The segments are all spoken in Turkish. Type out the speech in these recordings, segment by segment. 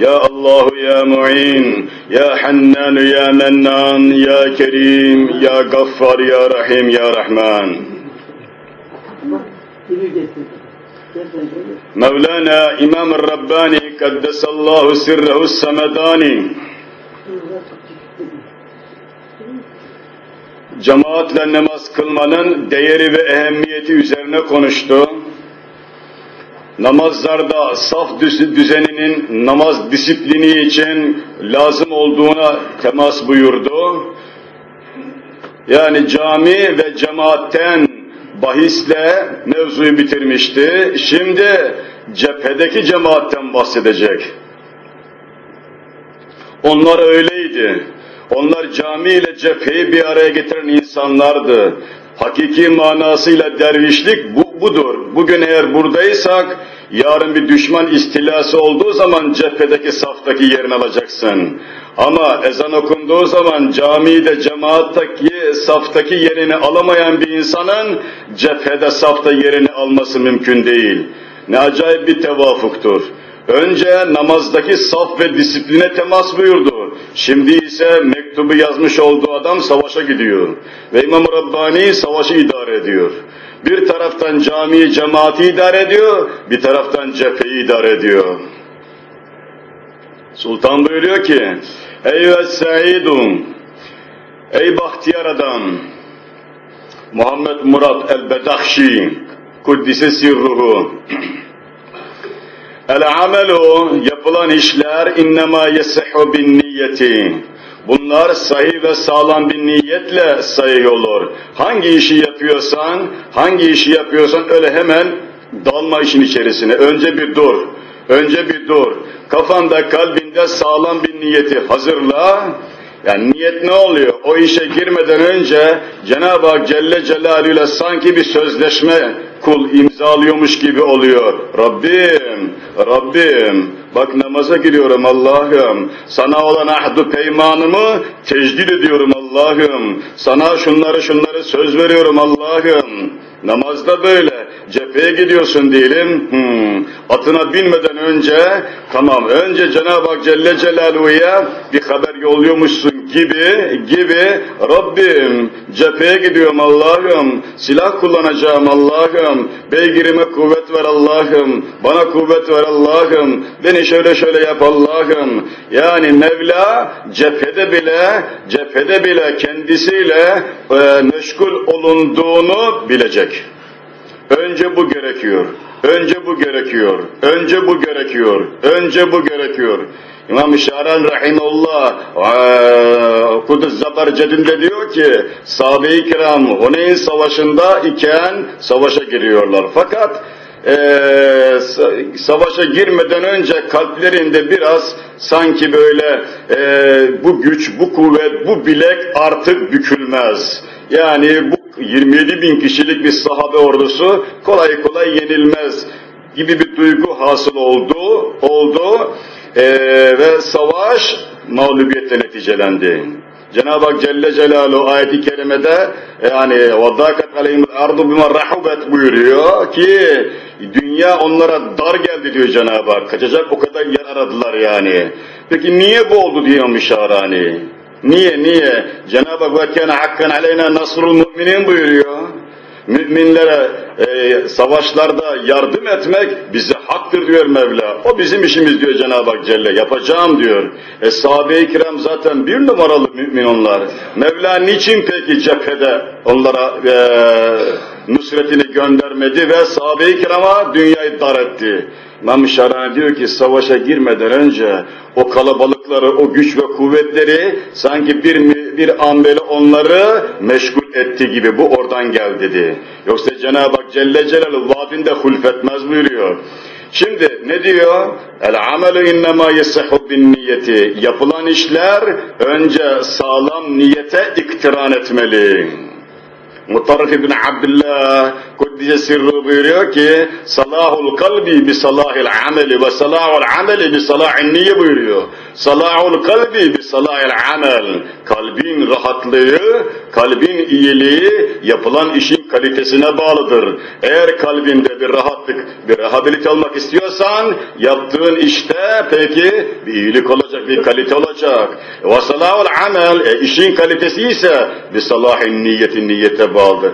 يا الله يا معين يا حنان يا منان يا كريم يا غفار يا رحيم يا رحمن مولانا إمام الرباني قدس الله سره السمداني cemaatle namaz kılmanın değeri ve ehemmiyeti üzerine konuştu. Namazlarda saf düzeninin namaz disiplini için lazım olduğuna temas buyurdu. Yani cami ve cemaatten bahisle mevzuyu bitirmişti. Şimdi cephedeki cemaatten bahsedecek. Onlar öyleydi. Onlar cami ile cepheyi bir araya getiren insanlardı. Hakiki manasıyla dervişlik bu, budur. Bugün eğer buradaysak, yarın bir düşman istilası olduğu zaman cephedeki saftaki yerini alacaksın. Ama ezan okunduğu zaman camide, cemaattaki, saftaki yerini alamayan bir insanın cephede, safta yerini alması mümkün değil. Ne acayip bir tevafuktur. Önce namazdaki saf ve disipline temas buyurdu. Şimdi ise mektubu yazmış olduğu adam savaşa gidiyor. Ve İmam Rabbani savaşı idare ediyor. Bir taraftan camiyi, cemaati idare ediyor, bir taraftan cepheyi idare ediyor. Sultan buyuruyor ki, Ey Saidun, ey bahtiyar adam, Muhammed Murat el-Bedahşi, Kuddise sirruhu, El amelu yapılan işler innema yesihhu bin niyeti. Bunlar sahih ve sağlam bir niyetle sahih olur. Hangi işi yapıyorsan, hangi işi yapıyorsan öyle hemen dalma işin içerisine. Önce bir dur. Önce bir dur. Kafanda, kalbinde sağlam bir niyeti hazırla. Yani niyet ne oluyor? O işe girmeden önce Cenab-ı Hak Celle Celaluhu ile sanki bir sözleşme kul imzalıyormuş gibi oluyor. Rabbim, Rabbim, bak namaza giriyorum Allah'ım. Sana olan ahdu peymanımı tecdid ediyorum Allah'ım. Sana şunları şunları söz veriyorum Allah'ım. Namazda böyle. Cepheye gidiyorsun diyelim. Hmm. Atına binmeden önce tamam önce Cenab-ı Hak Celle Celaluhu'ya bir haber yolluyormuşsun gibi gibi Rabbim cepheye gidiyorum Allah'ım. Silah kullanacağım Allah'ım. Beygirime kuvvet ver Allah'ım. Bana kuvvet ver Allah'ım. Beni şöyle şöyle yap Allah'ım. Yani Mevla cephede bile cephede bile kendisiyle e, meşgul olunduğunu bilecek. Önce bu gerekiyor. Önce bu gerekiyor. Önce bu gerekiyor. Önce bu gerekiyor. İmam-ı Şaran Rahimullah Kudüs Zabarced'inde diyor ki sahabe-i kiram Huneyn Savaşı'nda iken savaşa giriyorlar. Fakat e, savaşa girmeden önce kalplerinde biraz sanki böyle e, bu güç, bu kuvvet, bu bilek artık bükülmez. Yani bu 27 bin kişilik bir sahabe ordusu kolay kolay yenilmez gibi bir duygu hasıl oldu, oldu ee, ve savaş mağlubiyetle neticelendi. Cenab-ı Hak Celle Celaluhu ayeti kerimede yani وَضَاكَتْ عَلَيْهِمُ الْاَرْضُ بِمَا رَحُبَتْ buyuruyor ki dünya onlara dar geldi diyor Cenab-ı Hak. Kaçacak o kadar yer aradılar yani. Peki niye bu oldu diyor Mişarani? Niye niye? Cenab-ı Hak وَكَانَ حَقًّا عَلَيْنَا نَصْرُ الْمُؤْمِنِينَ buyuruyor. Müminlere e, savaşlarda yardım etmek bize haktır diyor Mevla. O bizim işimiz diyor Cenab-ı Hak Celle. Yapacağım diyor. E sahabe-i kiram zaten bir numaralı mümin onlar. Mevla niçin peki cephede onlara e, nusretini göndermedi ve sahabe-i kirama dünyayı dar etti. İmam Şarani diyor ki savaşa girmeden önce o kalabalıkları, o güç ve kuvvetleri sanki bir, bir an böyle onları meşgul etti gibi bu oradan gel dedi. Yoksa Cenab-ı Hak Celle Celaluhu vaadinde hulfetmez buyuruyor. Şimdi ne diyor? El amelü innema yesihu bin niyeti. Yapılan işler önce sağlam niyete iktiran etmeli. Mutarrif ibn Abdullah Kuddise sirru buyuruyor ki salahul kalbi bi salahil ameli ve salahul ameli bi salahil niye buyuruyor. Salahul kalbi bi salahil amel. Kalbin rahatlığı, kalbin iyiliği yapılan işin kalitesine bağlıdır. Eğer kalbinde bir rahatlık, bir rehabilite olmak istiyorsan yaptığın işte peki bir iyilik olacak, bir kalite olacak. Ve salahul amel, e, işin kalitesi ise bi salahin niyetin niyete bağlıdır.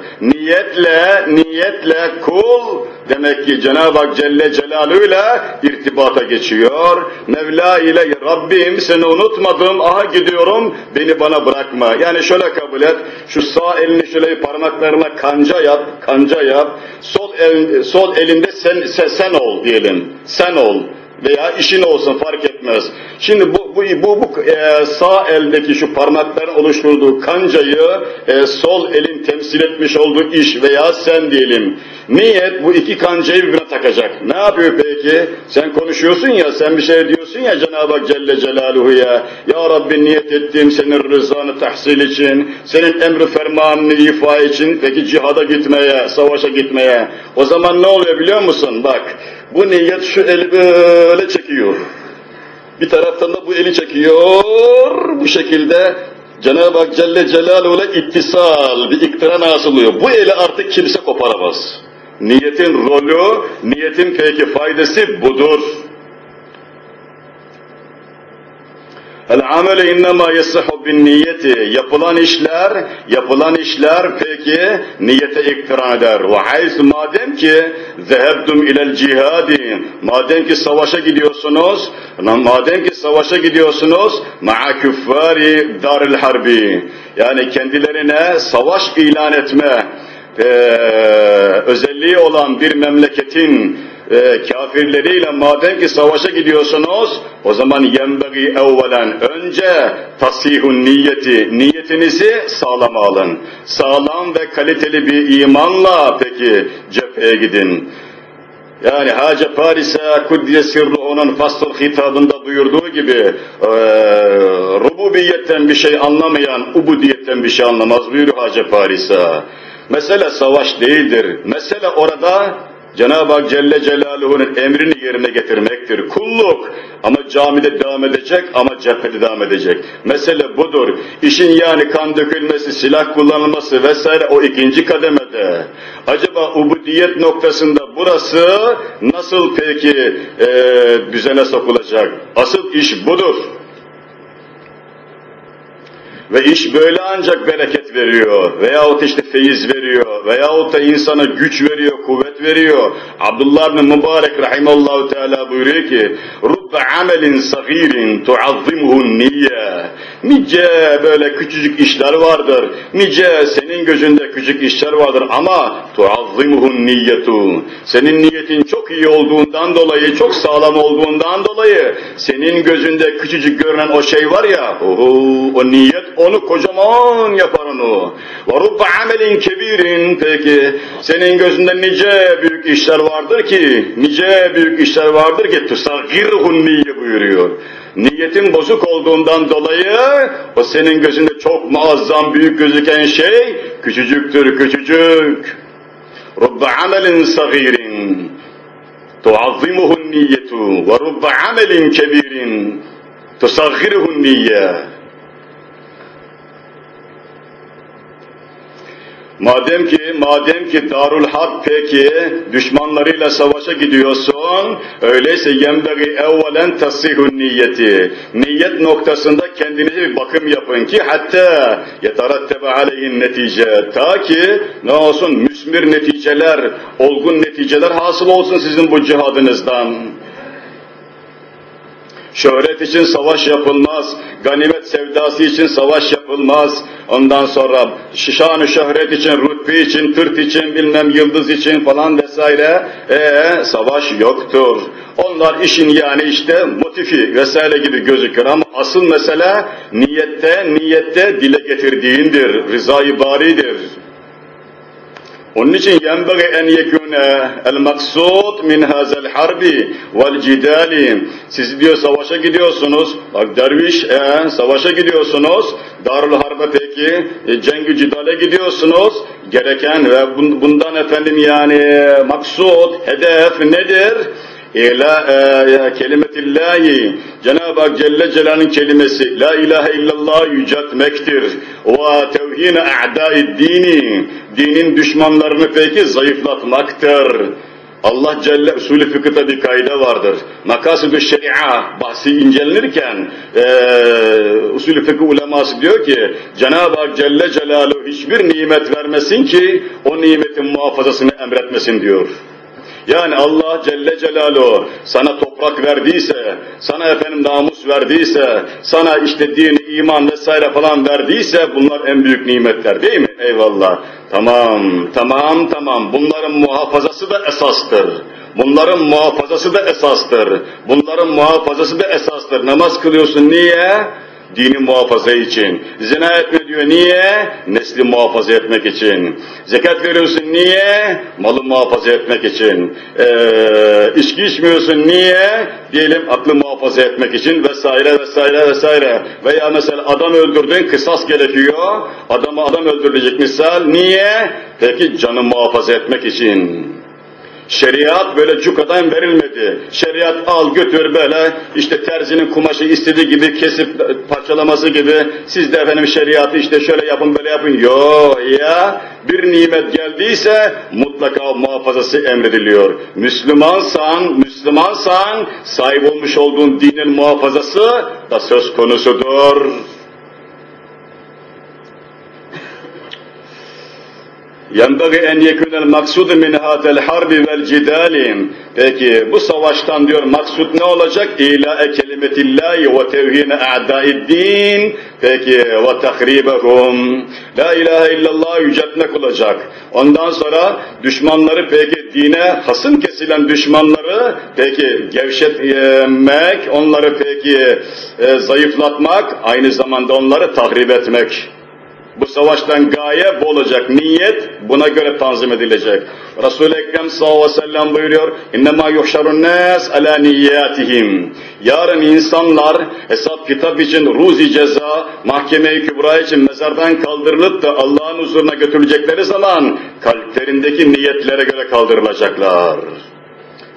Niyetle, niyetle kul demek ki Cenab-ı Hak Celle Celaluhu'yla irtibata geçiyor. Mevla ile Rabbim seni unutmadım, aha gidiyorum, beni bana bırakma. Yani şöyle kabul et, şu sağ elini şöyle parmaklarına kanca yap, kanca yap, sol, el, sol elinde sen, sen, sen ol diyelim, sen ol veya işin olsun fark etmez. Şimdi bu bu bu, bu e, sağ eldeki şu parmakların oluşturduğu kancayı e, sol elin temsil etmiş olduğu iş veya sen diyelim. Niyet bu iki kancayı birbirine takacak. Ne yapıyor peki? Sen konuşuyorsun ya, sen bir şey diyorsun ya Cenab-ı Hak Celle Celaluhu ya. Ya Rabbi niyet ettiğim senin rızanı tahsil için, senin emri fermanını ifa için, peki cihada gitmeye, savaşa gitmeye. O zaman ne oluyor biliyor musun? Bak, bu niyet şu eli böyle çekiyor. Bir taraftan da bu eli çekiyor. Bu şekilde Cenab-ı Hak Celle Celaluhu'yla ittisal, bir iktiran asılıyor. Bu eli artık kimse koparamaz. Niyetin rolü, niyetin peki faydası budur. El amele innema yesihu bin niyeti. Yapılan işler, yapılan işler peki niyete iktiran eder. Ve hayz madem ki zehebdum ilel cihadi. Madem ki savaşa gidiyorsunuz, madem ki savaşa gidiyorsunuz ma'a küffari daril harbi. Yani kendilerine savaş ilan etme ee, özelliği olan bir memleketin e, kafirleriyle madem ki savaşa gidiyorsunuz, o zaman yenbegi evvelen önce tasihun niyeti, niyetinizi sağlam alın. Sağlam ve kaliteli bir imanla peki cepheye gidin. Yani Hacı Paris'e Kuddiye Sirruhu'nun Fasıl hitabında buyurduğu gibi e, rububiyetten bir şey anlamayan ubudiyetten bir şey anlamaz buyuruyor Hacı Paris'e. Mesele savaş değildir. Mesele orada Cenab-ı Hak Celle Celaluhu'nun emrini yerine getirmektir. Kulluk ama camide devam edecek ama cephede devam edecek. Mesele budur. İşin yani kan dökülmesi, silah kullanılması vesaire o ikinci kademede. Acaba ubudiyet noktasında burası nasıl peki e, düzene sokulacak? Asıl iş budur. Ve iş böyle ancak bereket veriyor veyahut işte feyiz veriyor veyahut da insana güç veriyor, kuvvet veriyor. Abdullah bin Mübarek rahimallahu teala buyuruyor ki Rub amelin sagirin tuazzimuhun niyye. Nice böyle küçücük işler vardır. Nice senin gözünde küçük işler vardır ama tuazzimuhun niyyetu. Senin niyetin çok iyi olduğundan dolayı, çok sağlam olduğundan dolayı senin gözünde küçücük görünen o şey var ya, oho, o niyet onu kocaman yapar onu. Ve rubba amelin kebirin peki senin gözünde nice büyük işler vardır ki, nice büyük işler vardır ki tusagirhu niye buyuruyor. Niyetin bozuk olduğundan dolayı o senin gözünde çok muazzam büyük gözüken şey küçücüktür küçücük. رُبَّ amelin sagirin tuazzimuhun niyetu ve rubbe amelin kebirin tusaggiruhun niyye. Madem ki, madem ki Darul Harp peki düşmanlarıyla savaşa gidiyorsun, öyleyse yembegi evvelen tasihun niyeti. Niyet noktasında kendinize bir bakım yapın ki hatta yetarattebe aleyhin netice. Ta ki ne olsun müsmir neticeler, olgun neticeler hasıl olsun sizin bu cihadınızdan. Şöhret için savaş yapılmaz, ganimet sevdası için savaş yapılmaz. Ondan sonra şişan şöhret için, rütbe için, tırt için, bilmem yıldız için falan vesaire ee, savaş yoktur. Onlar işin yani işte motifi vesaire gibi gözükür ama asıl mesele niyette, niyette dile getirdiğindir, rızayı baridir. Onun için yenbagi en yekune el maksud min hazel harbi vel cidali. Siz diyor savaşa gidiyorsunuz. Bak derviş e, savaşa gidiyorsunuz. Darül harbe peki e, cengü cidale gidiyorsunuz. Gereken ve bundan efendim yani maksud, hedef nedir? İla e, kelimetillahi Cenab-ı Hak Celle Celal'in kelimesi La ilahe illallah yüceltmektir. Ve tevhine a'dâid dini dinin düşmanlarını peki zayıflatmaktır. Allah Celle usulü fıkıhta bir kaide vardır. Makasıdü şeria bahsi incelenirken e, usulü fıkıh uleması diyor ki Cenab-ı Hak Celle Celaluhu hiçbir nimet vermesin ki o nimetin muhafazasını emretmesin diyor. Yani Allah Celle Celaluhu sana toprak verdiyse, sana efendim namus verdiyse, sana işte din, iman vesaire falan verdiyse bunlar en büyük nimetler değil mi? Eyvallah. Tamam, tamam, tamam. Bunların muhafazası da esastır. Bunların muhafazası da esastır. Bunların muhafazası da esastır. Namaz kılıyorsun niye? Dini muhafaza için. Zina etme diyor niye? Nesli muhafaza etmek için. Zekat veriyorsun niye? Malı muhafaza etmek için. Ee, içki içmiyorsun niye? Diyelim aklı muhafaza etmek için vesaire vesaire vesaire. Veya mesela adam öldürdün kısas gerekiyor. Adamı adam öldürecek misal. Niye? Peki canı muhafaza etmek için. Şeriat böyle cukadan verilmedi. Şeriat al götür böyle işte terzinin kumaşı istediği gibi kesip parçalaması gibi siz de efendim şeriatı işte şöyle yapın böyle yapın. Yo ya bir nimet geldiyse mutlaka muhafazası emrediliyor. Müslümansan, Müslümansan sahip olmuş olduğun dinin muhafazası da söz konusudur. يَنْبَغِ اَنْ يَكُنَ الْمَقْسُدُ مِنْ هَذَا الْحَرْبِ وَالْجِدَالِ Peki bu savaştan diyor maksut ne olacak? İlâe kelimetillahi ve tevhine a'dâiddin. Peki ve tahribehum. La ilahe illallah yüceltmek olacak. Ondan sonra düşmanları peki dine hasım kesilen düşmanları peki gevşetmek, onları peki e, zayıflatmak, aynı zamanda onları tahrip etmek. Bu savaştan gaye bu olacak. Niyet buna göre tanzim edilecek. Resul-i Ekrem sallallahu aleyhi ve sellem buyuruyor. İnnemâ yuhşarun nâs alâ niyyâtihim. Yarın insanlar hesap kitap için ruzi ceza, mahkeme-i kübra için mezardan kaldırılıp da Allah'ın huzuruna götürülecekleri zaman kalplerindeki niyetlere göre kaldırılacaklar.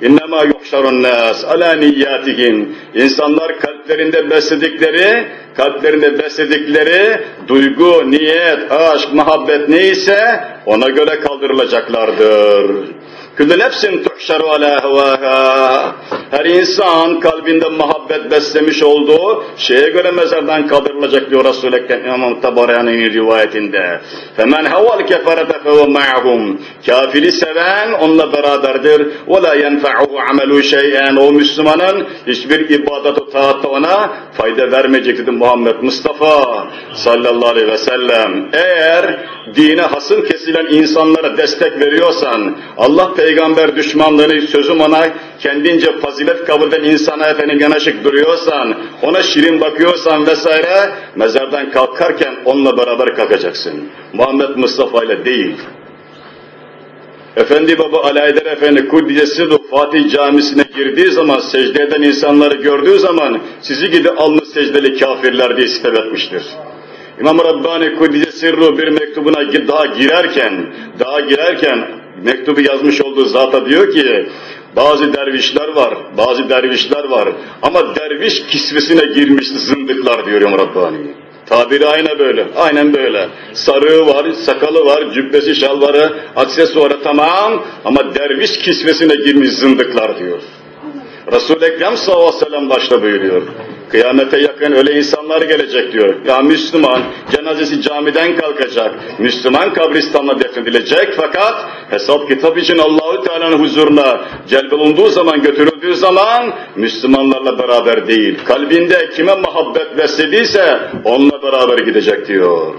İnnemâ yuhşarun nâs alâ niyyâtihim. İnsanlar kalplerinde besledikleri, kalplerinde besledikleri duygu, niyet, aşk, muhabbet neyse ona göre kaldırılacaklardır. Küllü nefsin tuhşaru alâ hevâhâ. Her insan kalbinde muhabbet beslemiş olduğu şeye göre mezardan kaldırılacak diyor Resul-i Ekrem İmam Tabarani'nin rivayetinde. Femen heval keferete fehu ma'hum. Kafiri seven onunla beraberdir. La yenfe'uhu amelu şey'en. O Müslümanın hiçbir ibadet-i taatta ona fayda vermeyecek dedi Muhammed Mustafa sallallahu aleyhi ve sellem. Eğer dine hasım kesilen insanlara destek veriyorsan, Allah peygamber düşmanlığını sözüm ona kendince fazilet kabul eden insana efendim yanaşık duruyorsan, ona şirin bakıyorsan vesaire, mezardan kalkarken onunla beraber kalkacaksın. Muhammed Mustafa ile değil. Efendi Baba Alaeddin Efendi Kuddiyesi Fatih Camisi'ne girdiği zaman, secde eden insanları gördüğü zaman, sizi gidi alnı secdeli kafirler diye sitem etmiştir. İmam Rabbani Kuddiyesi Sirru bir mektubuna daha girerken, daha girerken mektubu yazmış olduğu zata diyor ki, bazı dervişler var, bazı dervişler var ama derviş kisvesine girmiş zındıklar diyor İmam Rabbani. Tabiri aynen böyle, aynen böyle. Sarığı var, sakalı var, cübbesi, şalvarı, aksesuarı tamam ama derviş kisvesine girmiş zındıklar diyor. Resul-i Ekrem sallallahu aleyhi ve sellem başta buyuruyor. Kıyamete yakın öyle insanlar gelecek diyor. Ya Müslüman cenazesi camiden kalkacak. Müslüman kabristanla defnedilecek fakat hesap kitap için Allahü Teala'nın huzuruna celbolunduğu zaman götürüldüğü zaman Müslümanlarla beraber değil. Kalbinde kime muhabbet beslediyse onunla beraber gidecek diyor.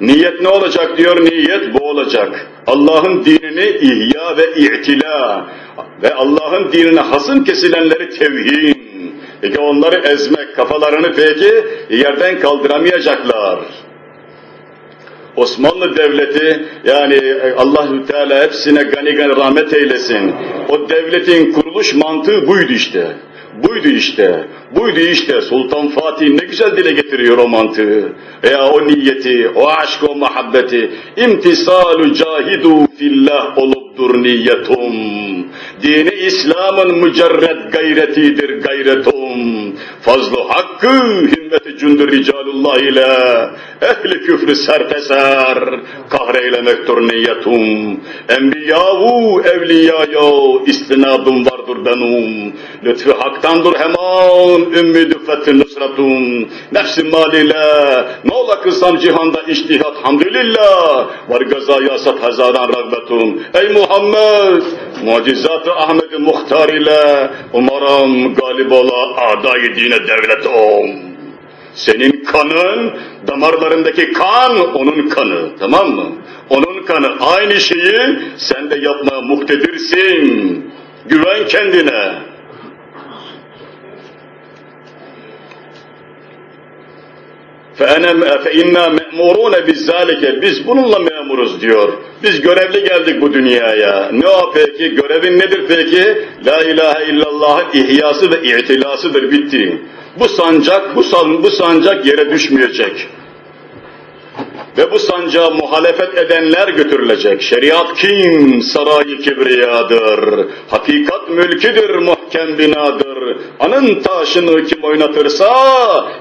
Niyet ne olacak diyor, niyet bu olacak. Allah'ın dinini ihya ve i'tila ve Allah'ın dinine hasım kesilenleri tevhin. Peki onları ezmek, kafalarını peki yerden kaldıramayacaklar. Osmanlı Devleti yani Allahü Teala hepsine gani gani rahmet eylesin. O devletin kuruluş mantığı buydu işte. Buydu işte, buydu işte. Sultan Fatih ne güzel dile getiriyor o mantığı. Veya o niyeti, o aşk, o muhabbeti. İmtisalu cahidu fillah olupdur niyetum. Dini İslam'ın mücerred gayretidir gayretum. Fazlı hakkı himmeti cündür ricalullah ile ehli küfrü serteser kahreylemektur niyetum. Enbiyavu evliyaya istinadum vardır benum. Lütfü haktandır hemen ümmidü fethi nusratun. Nefsi malile ne ola kılsam cihanda iştihat hamdülillah. Var gazaya sat hazaran rağbetum. Ey Muhammed mucizat-ı Ahmet-i Muhtar ile umarım galip ola adayı dine devlet om. Senin kanın, damarlarındaki kan onun kanı, tamam mı? Onun kanı aynı şeyi sen de yapmaya muktedirsin. Güven kendine. فَاِنَّا مَأْمُورُونَ بِذَّٰلِكَ Biz bununla memuruz diyor. Biz görevli geldik bu dünyaya. Ne o peki? Görevin nedir peki? La ilahe illallah ihyası ve i'tilasıdır bitti. Bu sancak, bu, san, bu sancak yere düşmeyecek. Ve bu sancağa muhalefet edenler götürülecek. Şeriat kim? Sarayı kibriyadır. Hakikat mülküdür, muhkem binadır. Anın taşını kim oynatırsa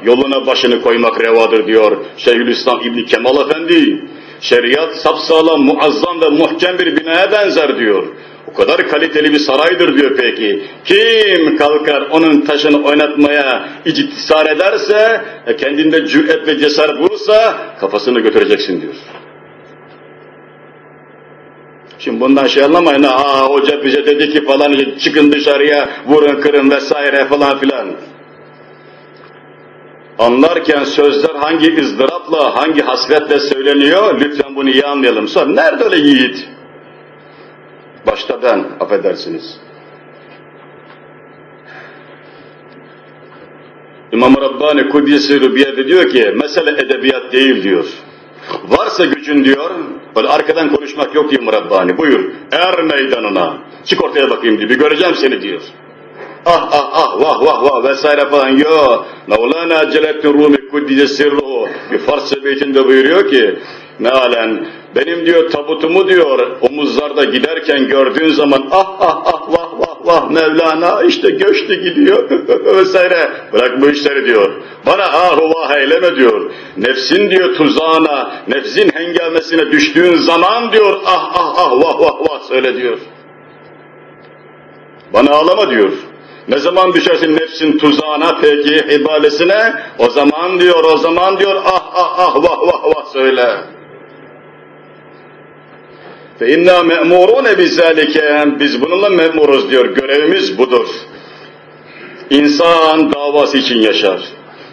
yoluna başını koymak revadır diyor Şeyhülislam İbni Kemal Efendi. Şeriat sapsağlam, muazzam ve muhkem bir binaya benzer diyor. O kadar kaliteli bir saraydır diyor peki. Kim kalkar onun taşını oynatmaya ictisar ederse, e, kendinde cüret ve cesaret bulursa kafasını götüreceksin diyor. Şimdi bundan şey anlamayın, ha hoca bize dedi ki falan çıkın dışarıya vurun kırın vesaire falan filan. Anlarken sözler hangi ızdırapla, hangi hasretle söyleniyor, lütfen bunu iyi anlayalım. Sonra nerede öyle yiğit? Başta ben, affedersiniz. İmam Rabbani Kuddisi Rübiyede diyor ki, mesele edebiyat değil diyor. Varsa gücün diyor, böyle arkadan konuşmak yok diyor Rabbani, buyur, er meydanına, çık ortaya bakayım diyor, bir göreceğim seni diyor. Ah ah ah vah vah vah vesaire falan yo. Mevlana Celaleddin Rumi Kuddise Sirruhu bir Farsça beytinde buyuruyor ki mealen benim diyor tabutumu diyor omuzlarda giderken gördüğün zaman ah ah ah vah vah vah Mevlana işte göçtü gidiyor vesaire. Bırak bu işleri diyor. Bana ahu vah eyleme diyor. Nefsin diyor tuzağına, nefsin hengamesine düştüğün zaman diyor ah ah ah vah vah vah söyle diyor. Bana ağlama diyor. Ne zaman düşersin nefsin tuzağına peki ibalesine? O zaman diyor, o zaman diyor ah ah ah vah vah vah söyle. Fe inna me'murune bizalike biz bununla memuruz diyor. Görevimiz budur. İnsan davası için yaşar.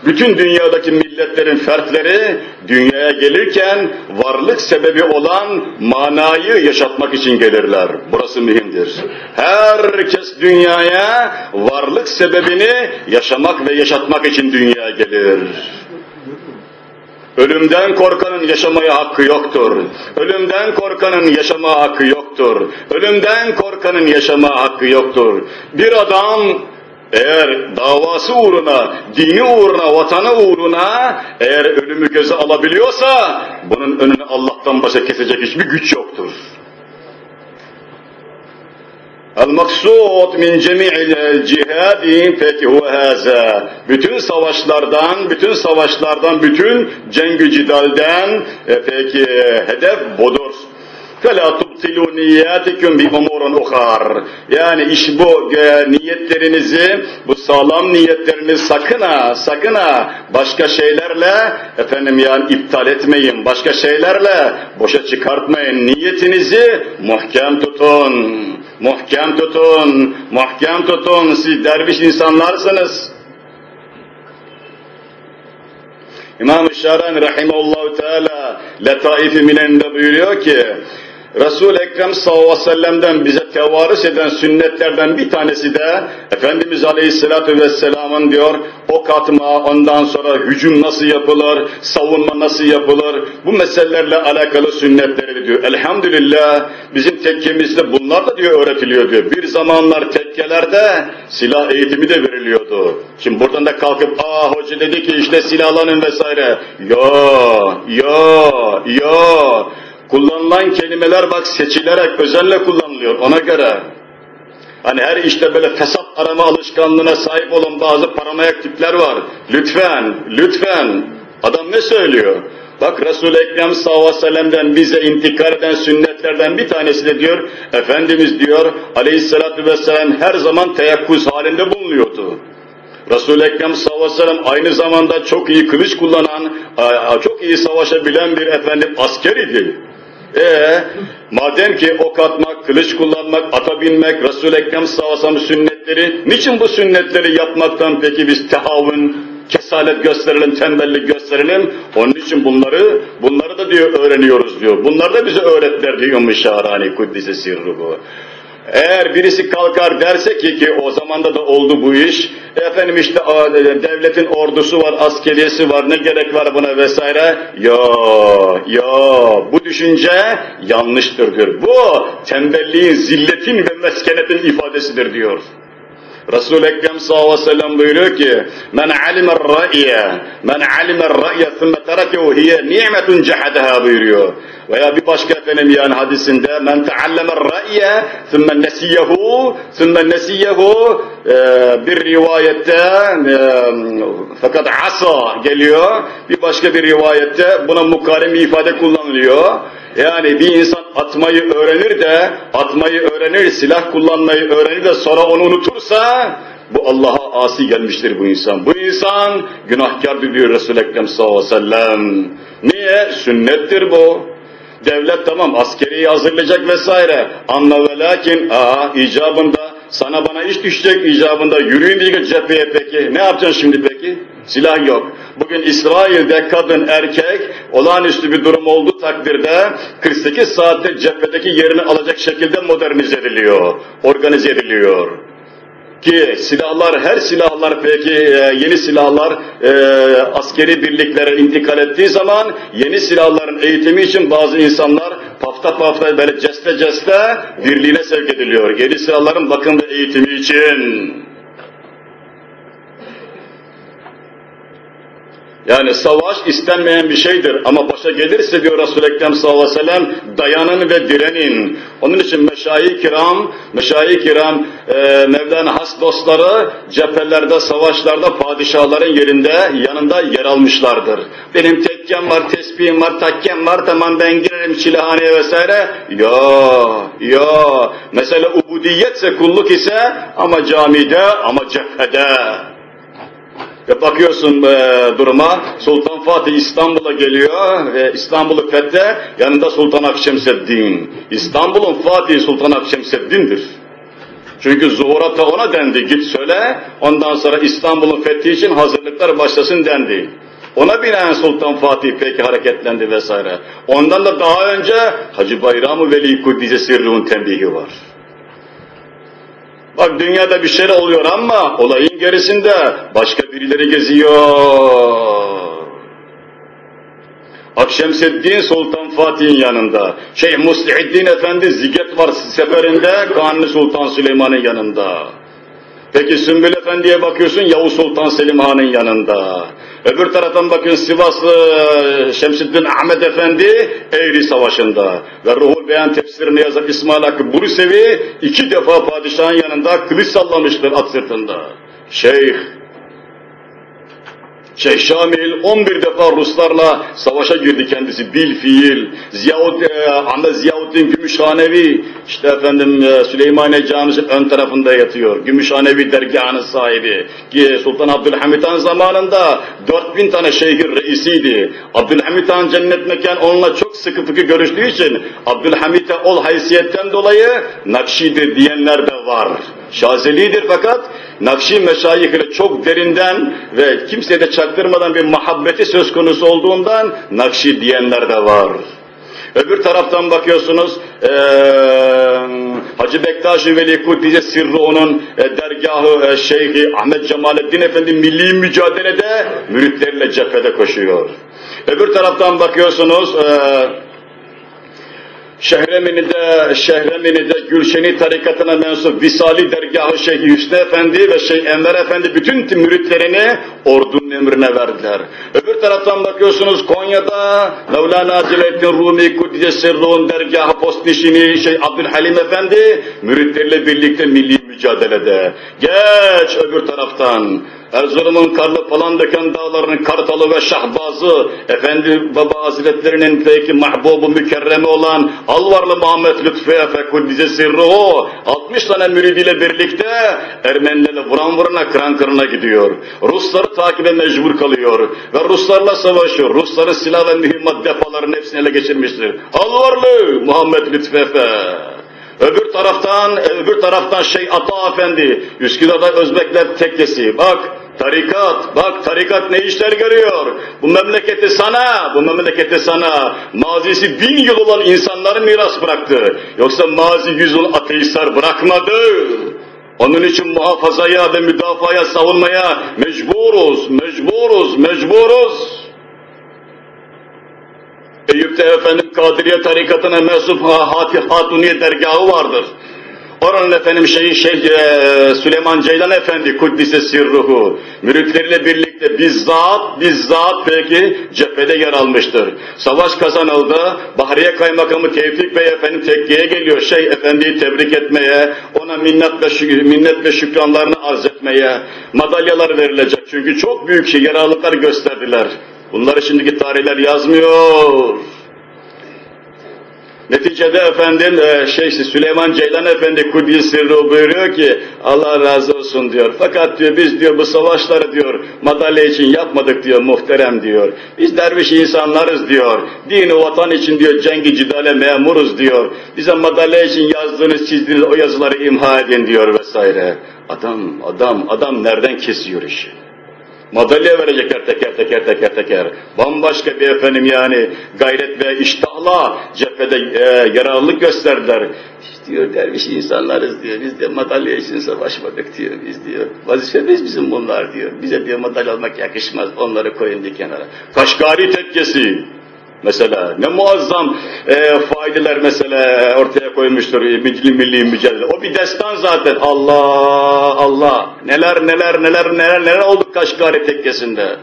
Bütün dünyadaki milletlerin fertleri dünyaya gelirken varlık sebebi olan manayı yaşatmak için gelirler. Burası mühimdir. Herkes dünyaya varlık sebebini yaşamak ve yaşatmak için dünyaya gelir. Ölümden korkanın yaşamaya hakkı yoktur. Ölümden korkanın yaşama hakkı yoktur. Ölümden korkanın yaşama hakkı yoktur. Bir adam eğer davası uğruna, dini uğruna, vatanı uğruna eğer ölümü göze alabiliyorsa bunun önünü Allah'tan başka kesecek hiçbir güç yoktur. El-maksud min cemi'il cihadi peki huve haza. Bütün savaşlardan, bütün savaşlardan, bütün cengü cidalden e, peki hedef budur. فَلَا تُبْتِلُوا نِيَّاتِكُمْ بِأُمُورٌ اُخَارٍ Yani iş bu e, niyetlerinizi, bu sağlam niyetlerinizi sakın ha, sakın ha başka şeylerle efendim yani iptal etmeyin, başka şeylerle boşa çıkartmayın. Niyetinizi muhkem tutun, muhkem tutun, muhkem tutun. Siz derviş insanlarsınız. İmam-ı Şarani Rahimallahu Teala Letaif-i Minen'de buyuruyor ki Resul-i Ekrem sallallahu aleyhi ve sellem'den bize tevarüs eden sünnetlerden bir tanesi de Efendimiz Aleyhisselatü Vesselam'ın diyor ok atma, ondan sonra hücum nasıl yapılır, savunma nasıl yapılır, bu meselelerle alakalı sünnetleri diyor. Elhamdülillah bizim tekkemizde bunlar da diyor öğretiliyor diyor. Bir zamanlar tekkelerde silah eğitimi de veriliyordu. Şimdi buradan da kalkıp aa hoca dedi ki işte silahlanın vesaire. Ya, ya, ya. Kullanılan kelimeler bak seçilerek özelle kullanılıyor ona göre. Hani her işte böyle fesat arama alışkanlığına sahip olan bazı paranoyak tipler var. Lütfen, lütfen. Adam ne söylüyor? Bak Resul-i Ekrem sallallahu aleyhi ve sellem'den bize intikal eden sünnetlerden bir tanesi de diyor, Efendimiz diyor aleyhissalatü vesselam her zaman teyakkuz halinde bulunuyordu. Resul-i Ekrem sallallahu aleyhi ve sellem aynı zamanda çok iyi kılıç kullanan, çok iyi savaşabilen bir efendim asker Ee, madem ki ok atmak, kılıç kullanmak, ata binmek, Resul-i Ekrem sallallahu sünnetleri, niçin bu sünnetleri yapmaktan peki biz tehavün, kesalet gösterelim, tembellik gösterelim. Onun için bunları, bunları da diyor öğreniyoruz diyor. Bunlar da bize öğretler diyor Müşahrani Kuddise Sirruhu. Eğer birisi kalkar derse ki ki o zamanda da oldu bu iş, efendim işte devletin ordusu var, askeriyesi var, ne gerek var buna vesaire. Ya, ya bu düşünce yanlıştır diyor. Bu tembelliğin, zilletin ve meskenetin ifadesidir diyor. Resul-i Ekrem sallallahu aleyhi ve sellem buyuruyor ki men alimer ra'ye men alimer ra'ye thumme terekehu hiye ni'metun cehadaha buyuruyor. Veya bir başka efendim yani hadisinde men teallemer ra'ye thumme nesiyehu thumme nesiyehu bir rivayette fakat asa geliyor. Bir başka bir rivayette buna mukarem bir ifade kullanılıyor. Yani bir insan atmayı öğrenir de, atmayı öğrenir, silah kullanmayı öğrenir de sonra onu unutursa, bu Allah'a asi gelmiştir bu insan. Bu insan günahkar diyor Resul-i Ekrem sallallahu aleyhi ve sellem. Niye? Sünnettir bu. Devlet tamam askeriyi hazırlayacak vesaire. Anla ve lakin aa, icabında sana bana iş düşecek icabında yürüyün diyecek cepheye peki. Ne yapacaksın şimdi peki? Silah yok. Bugün İsrail'de kadın erkek olağanüstü bir durum olduğu takdirde 48 saatte cephedeki yerini alacak şekilde modernize ediliyor, organize ediliyor. Ki silahlar, her silahlar peki yeni silahlar e, askeri birliklere intikal ettiği zaman yeni silahların eğitimi için bazı insanlar pafta pafta böyle ceste ceste birliğine sevk ediliyor. Yeni silahların bakım ve eğitimi için. Yani savaş istenmeyen bir şeydir ama başa gelirse diyor Resul-i Ekrem sallallahu aleyhi ve sellem dayanın ve direnin. Onun için meşayi kiram, meşayi kiram e, Mevlana has dostları cephelerde, savaşlarda padişahların yerinde, yanında yer almışlardır. Benim tekkem var, tesbihim var, takkem var, tamam ben girerim çilehaneye vesaire. Ya, ya. Mesela ubudiyetse kulluk ise ama camide ama cephede. Ve bakıyorsun e, duruma, Sultan Fatih İstanbul'a geliyor ve İstanbul'u fethe, yanında Sultan Akşemseddin. İstanbul'un Fatih Sultan Akşemseddin'dir. Çünkü zuhurata ona dendi, git söyle, ondan sonra İstanbul'un fethi için hazırlıklar başlasın dendi. Ona binaen Sultan Fatih peki hareketlendi vesaire. Ondan da daha önce Hacı Bayram-ı Veli Kuddise Sirruh'un tembihi var. Bak dünyada bir şey oluyor ama olayın gerisinde başka birileri geziyor. Akşemseddin Sultan Fatih'in yanında. Şeyh Muslihiddin Efendi Ziget var seferinde Kanuni Sultan Süleyman'ın yanında. Peki Sümbül Efendi'ye bakıyorsun Yavuz Sultan Selim Han'ın yanında. Öbür taraftan bakın Sivaslı Şemsiddin Ahmet Efendi Eğri Savaşı'nda ve Ruhul Beyan tefsirini yazan İsmail Hakkı Burusevi iki defa padişahın yanında kılıç sallamıştır at sırtında. Şeyh Şeyh Şamil 11 defa Ruslarla savaşa girdi kendisi bil fiil. Ziyahud, e, Ahmet Ziyahuddin Gümüşhanevi işte efendim e, Süleymaniye Camisi'nin ön tarafında yatıyor. Gümüşhanevi dergahının sahibi. Ki Sultan Abdülhamit Han zamanında 4000 tane şeyhin reisiydi. Abdülhamit Han cennet mekan onunla çok sıkı fıkı görüştüğü için Abdülhamit'e ol haysiyetten dolayı Nakşi'dir diyenler de var. Şazelidir fakat Nakşi meşayihine çok derinden ve kimseye de çaktırmadan bir muhabbeti söz konusu olduğundan Nakşi diyenler de var. Öbür taraftan bakıyorsunuz ee, Hacı Bektaş-ı Veli Kuddise Sirri onun e, dergahı e, Şeyhi Ahmet Cemalettin Efendi milli mücadelede müritleriyle cephede koşuyor. Öbür taraftan bakıyorsunuz ee, Şehremini'de, Şehremini'de Gülşeni tarikatına mensup Visali dergahı Şeyh Hüsnü Efendi ve Şeyh Enver Efendi bütün müritlerini ordunun emrine verdiler. Öbür taraftan bakıyorsunuz Konya'da Mevlana Celaleddin Rumi Kudüs'e Sirru'nun dergahı Postnişini Şeyh Abdülhalim Efendi müritleriyle birlikte milli mücadelede. Geç öbür taraftan Erzurum'un karlı falan döken dağlarının kartalı ve şahbazı, Efendi Baba Hazretlerinin peki mahbubu mükerreme olan Alvarlı Muhammed Lütfü Efe Kuddise Sirruhu 60 tane müridiyle birlikte Ermenilerle vuran vurana kıran kırına gidiyor. Rusları takibe mecbur kalıyor ve Ruslarla savaşıyor. Rusların silah ve mühimmat depolarının hepsini ele geçirmiştir. Alvarlı Muhammed Lütfü Efe. Öbür taraftan, öbür taraftan şey Ata Efendi, Üsküdar'da Özbekler tekkesi. Bak, tarikat, bak tarikat ne işler görüyor. Bu memleketi sana, bu memleketi sana, mazisi bin yıl olan insanları miras bıraktı. Yoksa mazi yüz yıl ateistler bırakmadı. Onun için muhafazaya ve müdafaya, savunmaya mecburuz, mecburuz, mecburuz. Eyüp'te efendim Kadiriye tarikatına mensup Hatuniye dergahı vardır. Oranın efendim şeyi şey e, Süleyman Ceylan Efendi Kuddise Sirruhu müritleriyle birlikte bizzat bizzat peki cephede yer almıştır. Savaş kazanıldı. Bahriye Kaymakamı Tevfik Bey efendim tekkiye geliyor. Şey efendiyi tebrik etmeye, ona minnet ve, şük minnet ve şükranlarını arz etmeye madalyalar verilecek. Çünkü çok büyük şey yararlıklar gösterdiler. Bunları şimdiki tarihler yazmıyor. Neticede efendim e, şey Süleyman Ceylan Efendi Kudüs Sirru buyuruyor ki Allah razı olsun diyor. Fakat diyor biz diyor bu savaşları diyor madalya için yapmadık diyor muhterem diyor. Biz derviş insanlarız diyor. Dini vatan için diyor cengi cidale memuruz diyor. Bize madalya için yazdığınız çizdiğiniz o yazıları imha edin diyor vesaire. Adam adam adam nereden kesiyor işi? Madalya verecekler teker teker teker teker. Bambaşka bir efendim yani gayret ve iştahla cephede e, yararlılık gösterdiler. Diyor derviş insanlarız diyor. Biz de madalya için savaşmadık diyor biz diyor. Vazifemiz bizim bunlar diyor. Bize diyor madalya almak yakışmaz. Onları koyun bir kenara. Kaşgari tekkesi. Mesela ne muazzam e, faydeler mesela ortaya koymuştur milli milli mücadele. O bir destan zaten. Allah Allah neler neler neler neler neler olduk Kaşgari tekkesinde.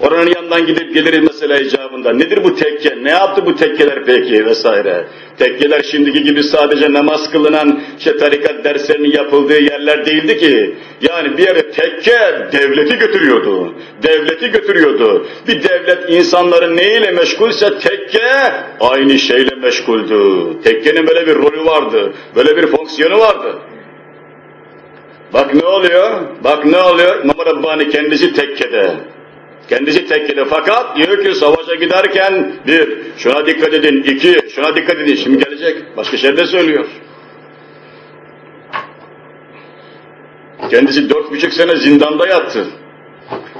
Oranın yanından gidip geliriz mesela icabında. Nedir bu tekke? Ne yaptı bu tekkeler peki vesaire? Tekkeler şimdiki gibi sadece namaz kılınan işte tarikat derslerinin yapıldığı yerler değildi ki. Yani bir yere tekke devleti götürüyordu. Devleti götürüyordu. Bir devlet insanların neyle meşgulse tekke aynı şeyle meşguldü. Tekkenin böyle bir rolü vardı. Böyle bir fonksiyonu vardı. Bak ne oluyor? Bak ne oluyor? İmam Rabbani kendisi tekkede. Kendisi tekkede fakat diyor ki savaşa giderken bir, şuna dikkat edin, iki, şuna dikkat edin, şimdi gelecek, başka şeyler söylüyor. Kendisi dört buçuk sene zindanda yattı.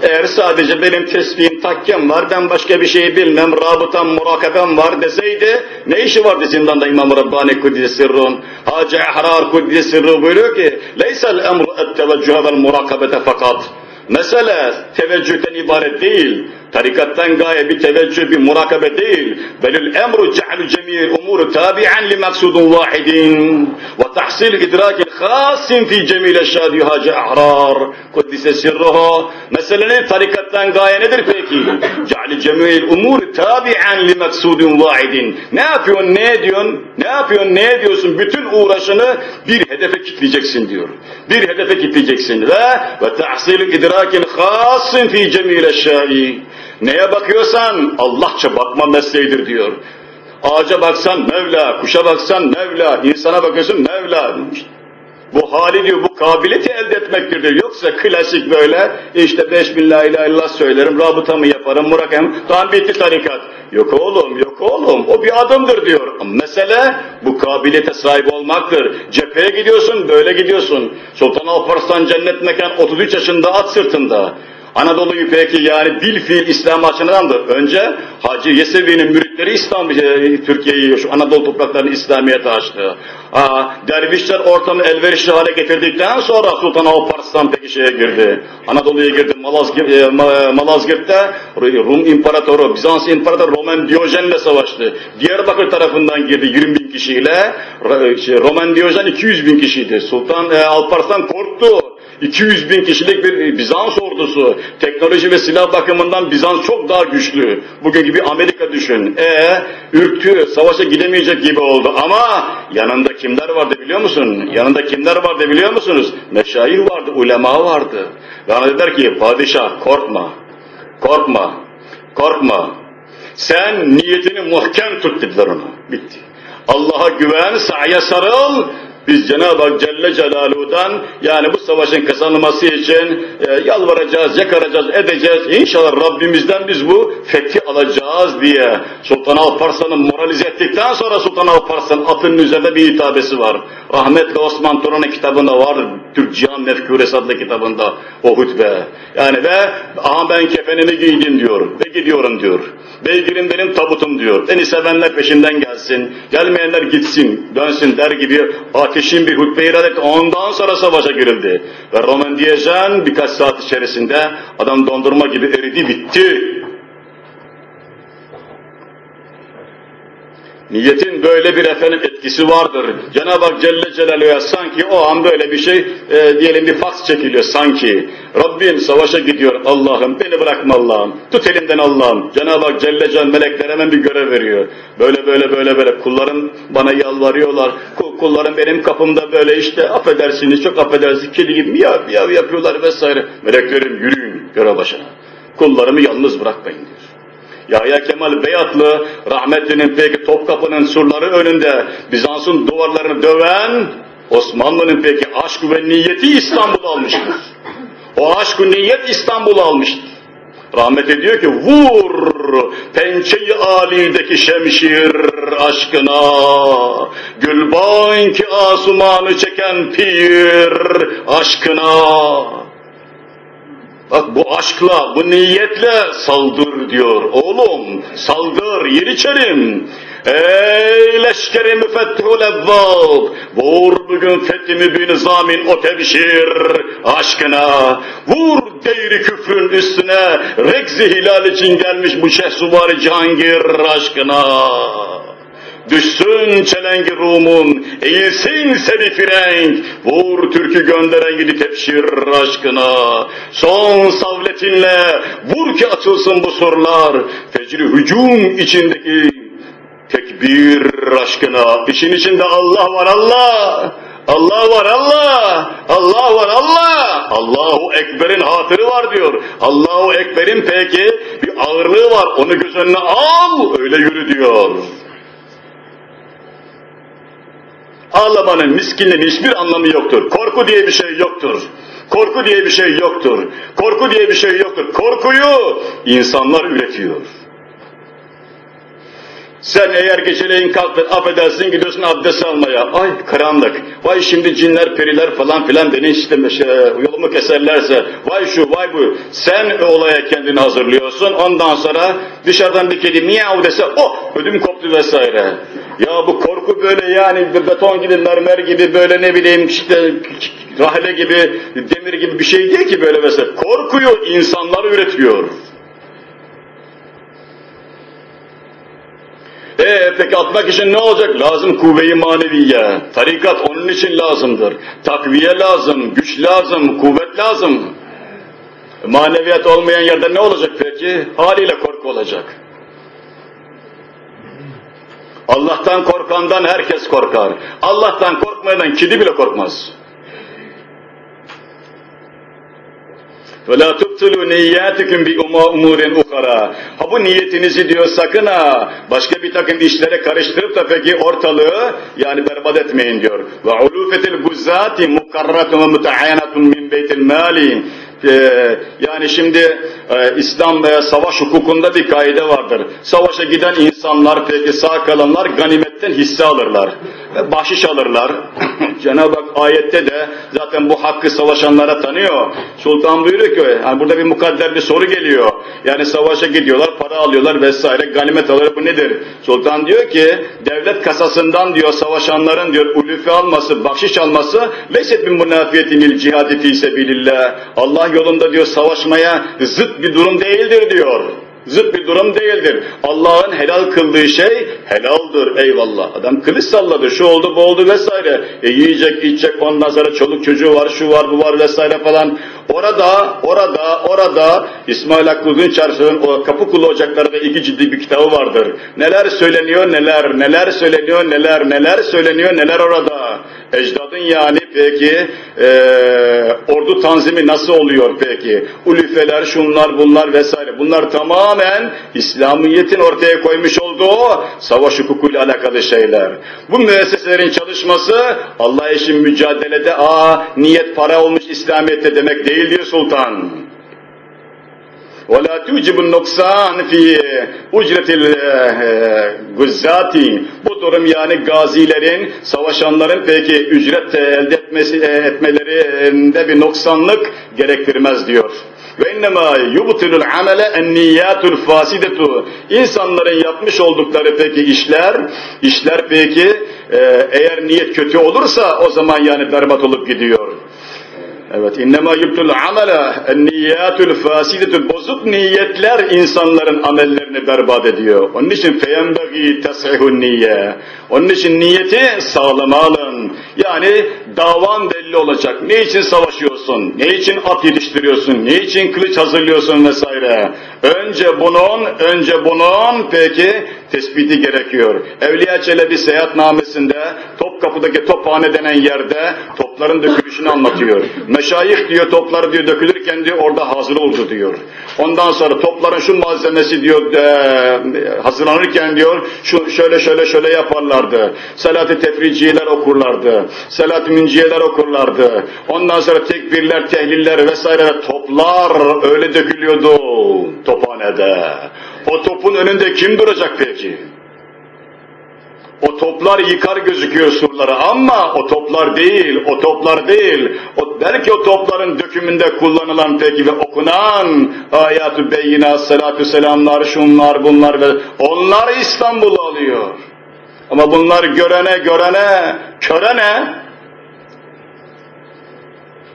Eğer sadece benim tesbihim, takkem var, ben başka bir şey bilmem, rabıtam, murakabem var deseydi, ne işi vardı zindanda İmam Rabbani Kuddise Sirrun? Hacı Ehrar Kuddise Sirru buyuruyor ki, et teveccühe vel murakabete fakat. Mesele teveccühten ibaret değil. Tarikattan gaye bir teveccüh, bir murakabe değil. Belül emru ce'lu cemiyel umuru tabi'an li maksudun vahidin ve tahsil idrakin khasin fi cemil eşyâd yuhâce ahrar kuddise sirruhu. Meselenin tarikattan gaye nedir peki? Ce'lu cemiyel umuru tabi'an li maksudun vahidin. Ne yapıyorsun, ne ediyorsun, ne yapıyorsun, ne ediyorsun? Bütün uğraşını bir hedefe kitleyeceksin diyor. Bir hedefe kitleyeceksin ve ve tahsil idrakin khasin fi cemil eşyâi. Neye bakıyorsan Allahça bakma mesleğidir diyor. Ağaca baksan Mevla, kuşa baksan Mevla, insana bakıyorsun Mevla. Bu hali diyor, bu kabiliyeti elde etmektir diyor. Yoksa klasik böyle, işte beş bin la ilahe illallah söylerim, rabıtamı yaparım, murakam, tamam bitti tarikat. Yok oğlum, yok oğlum, o bir adımdır diyor. Mesele bu kabiliyete sahip olmaktır. Cepheye gidiyorsun, böyle gidiyorsun. Sultan Alparslan cennet mekan 33 yaşında at sırtında. Anadolu'yu peki yani bil fiil İslam açısındandır. Önce Hacı Yesevi'nin müritleri İslam, e, Türkiye'yi, şu Anadolu topraklarını İslamiyet'e açtı. Aa, dervişler ortamı elverişli hale getirdikten sonra Sultan Alparslan peki şeye girdi. Anadolu'ya girdi. Malazgirt, e, Ma- Malazgirt'te Rum İmparatoru, Bizans İmparatoru Roman Diyojen'le savaştı. Diyarbakır tarafından girdi 20 bin kişiyle. Şey, Roman Diyojen 200 bin kişiydi. Sultan e, Alparslan korktu. 200 bin kişilik bir Bizans ordusu. Teknoloji ve silah bakımından Bizans çok daha güçlü. Bugün gibi Amerika düşün. E ürktü, savaşa gidemeyecek gibi oldu. Ama yanında kimler vardı biliyor musun? Yanında kimler vardı biliyor musunuz? Meşayih vardı, ulema vardı. Ve ona dediler ki padişah korkma, korkma, korkma. Sen niyetini muhkem tut dediler ona. Bitti. Allah'a güven, sa'ya sarıl, biz Cenab-ı Hak Celle Celaluhu'dan yani bu savaşın kazanılması için e, yalvaracağız, yakaracağız, edeceğiz. İnşallah Rabbimizden biz bu fethi alacağız diye Sultan Alparslan'ı moralize ettikten sonra Sultan Alparslan atının üzerinde bir hitabesi var. Rahmetli Osman Turan'ın kitabında var. Türk Cihan Mefkuresi adlı kitabında o hutbe. Yani ve aha ben kefenimi giydim diyor ve gidiyorum diyor. Beygirim benim tabutum diyor. Beni sevenler peşinden gelsin, gelmeyenler gitsin, dönsün der gibi ateşin bir hutbe irad. Ondan sonra savaşa girildi. Ve Roman Diyejen birkaç saat içerisinde adam dondurma gibi eridi bitti. Niyetin böyle bir efendim etkisi vardır. Cenab-ı Hak Celle Celaluhu'ya sanki o an böyle bir şey e, diyelim bir faks çekiliyor sanki. Rabbim savaşa gidiyor Allah'ım beni bırakma Allah'ım. Tut elimden Allah'ım. Cenab-ı Hak Celle Celaluhu melekler hemen bir görev veriyor. Böyle böyle böyle böyle kullarım bana yalvarıyorlar. Kul, kullarım benim kapımda böyle işte affedersiniz çok affedersiniz kedi gibi miyav miyav yapıyorlar vesaire. Meleklerim yürüyün görev başına. Kullarımı yalnız bırakmayın diyor. Yahya Kemal Beyatlı rahmetlinin peki Topkapı'nın surları önünde Bizans'ın duvarlarını döven Osmanlı'nın peki aşk ve niyeti İstanbul'u almıştır. O aşk ve niyet İstanbul'u almıştır. Rahmet ediyor ki vur pençeyi alideki şemşir aşkına Gülbanki asumanı çeken pir aşkına Bak bu aşkla, bu niyetle saldır diyor. Oğlum saldır, yeniçerim. Ey leşkeri müfettihul evvab, vur bugün fethi mübin zamin o tebşir aşkına, vur değri küfrün üstüne, regzi hilal için gelmiş bu şehsuvar Cihangir aşkına. Düşsün çelengi Rum'un, eğilsin seni frenk, vur türkü gönderen gidi tepşir aşkına. Son savletinle vur ki açılsın bu surlar, fecri hücum içindeki tekbir aşkına. İşin içinde Allah var Allah. Allah var Allah, Allah var Allah, Allahu Ekber'in hatırı var diyor. Allahu Ekber'in peki bir ağırlığı var, onu göz önüne al, öyle yürü diyor. Ağlamanın, miskinliğin hiçbir anlamı yoktur. Korku diye bir şey yoktur. Korku diye bir şey yoktur. Korku diye bir şey yoktur. Korkuyu insanlar üretiyor. Sen eğer geceleyin kalktın, affedersin gidiyorsun abdest almaya. Ay karanlık. Vay şimdi cinler, periler falan filan beni işte yolumu keserlerse. Vay şu, vay bu. Sen olaya kendini hazırlıyorsun. Ondan sonra dışarıdan bir kedi miyav dese, oh ödüm koptu vesaire. Ya bu korku böyle yani beton gibi, mermer gibi böyle ne bileyim işte rahle gibi, demir gibi bir şey değil ki böyle mesela. Korkuyu insanlar üretiyor. Ee peki atmak için ne olacak? Lazım kuvve-i maneviye. Tarikat onun için lazımdır. Takviye lazım, güç lazım, kuvvet lazım. Maneviyat olmayan yerde ne olacak peki? Haliyle korku olacak. Allah'tan korkandan herkes korkar. Allah'tan korkmayan kedi bile korkmaz. وَلَا tubtulu niyyatikum bi umurin ukara. Ha bu niyetinizi diyor sakın ha başka bir takım işlere karıştırıp da peki ortalığı yani berbat etmeyin diyor. Ve ulufetil guzzati mukarratun ve mutaayanatun min beytil mali. Ee, yani şimdi e, İslam e, savaş hukukunda bir kaide vardır. Savaşa giden insanlar peki sağ kalanlar ganimetten hisse alırlar bahşiş alırlar. Cenab-ı Hak ayette de zaten bu hakkı savaşanlara tanıyor. Sultan buyuruyor ki yani burada bir mukadder bir soru geliyor. Yani savaşa gidiyorlar, para alıyorlar vesaire, ganimet alıyor bu nedir? Sultan diyor ki devlet kasasından diyor savaşanların diyor ulufi alması, bahşiş alması leyset bin münafiyetinil cihadi fi sebilillah. Allah yolunda diyor savaşmaya zıt bir durum değildir diyor zıt bir durum değildir. Allah'ın helal kıldığı şey helaldir eyvallah. Adam kılıç salladı, şu oldu bu oldu vesaire. E yiyecek, içecek, ondan sonra çoluk çocuğu var, şu var, bu var vesaire falan. Orada, orada, orada İsmail Hakkı Uzunçarşı'nın o kapı kulu ocaklarında iki ciddi bir kitabı vardır. Neler söyleniyor neler, neler söyleniyor neler, neler söyleniyor neler orada. Ecdadın yani peki e, ordu tanzimi nasıl oluyor peki? Ulüfeler, şunlar bunlar vesaire. Bunlar tamamen İslamiyet'in ortaya koymuş olduğu savaş hukukuyla alakalı şeyler. Bu müesseselerin çalışması Allah için mücadelede aa niyet para olmuş İslamiyet'te demek değil diyor sultan. وَلَا تُوْجِبُ النُّقْسَانِ فِي اُجْرَةِ الْغُزَّاتِ Bu durum yani gazilerin, savaşanların peki ücret elde etmesi, etmelerinde bir noksanlık gerektirmez diyor. Ve innema yubtilul amele en niyyatul fasidetu. İnsanların yapmış oldukları peki işler, işler peki e, eğer niyet kötü olursa o zaman yani berbat olup gidiyor. Evet, innema yubtul amele en niyyatul fasidetul bozuk niyetler insanların amellerini berbat ediyor. Onun için feyenbegi tesihun niyye. Onun için niyeti sağlama alın. Yani davan belli olacak. Ne için savaşıyorsun? Ne için at yetiştiriyorsun? Ne için kılıç hazırlıyorsun vesaire? Önce bunun, önce bunun peki tespiti gerekiyor. Evliya Çelebi seyahatnamesinde Topkapı'daki tophane denen yerde topların dökülüşünü anlatıyor. Meşayih diyor topları diyor dökülürken diyor orada hazır oldu diyor. Ondan sonra topların şu malzemesi diyor e, hazırlanırken diyor şu şöyle şöyle şöyle yaparlardı. Salat-ı tefriciyeler okurlardı. Salat-ı münciyeler okurlardı. Ondan sonra tekbirler, tehliller vesaire toplar öyle dökülüyordu tophanede. O topun önünde kim duracak peki? O toplar yıkar gözüküyor surları ama o toplar değil, o toplar değil. O, belki o topların dökümünde kullanılan peki ve okunan ayat-ı beyina, salatü selamlar, şunlar bunlar ve onlar İstanbul'u alıyor. Ama bunlar görene görene, körene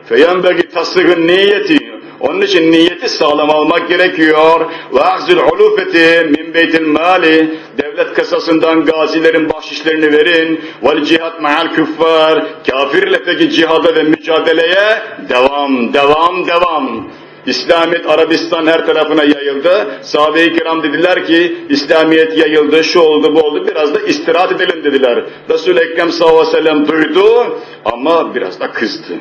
feyenbegi tasdığın niyeti onun için niyeti sağlam almak gerekiyor. Ahzül ulufeti min beytil mali devlet kasasından gazilerin bahşişlerini verin. Cihat ma'al küffar kafirle peki cihada ve mücadeleye devam, devam, devam. İslamiyet Arabistan her tarafına yayıldı. Sahabe-i kiram dediler ki İslamiyet yayıldı, şu oldu, bu oldu. Biraz da istirahat edelim dediler. Resul-i Ekrem sallallahu aleyhi ve sellem duydu ama biraz da kızdı.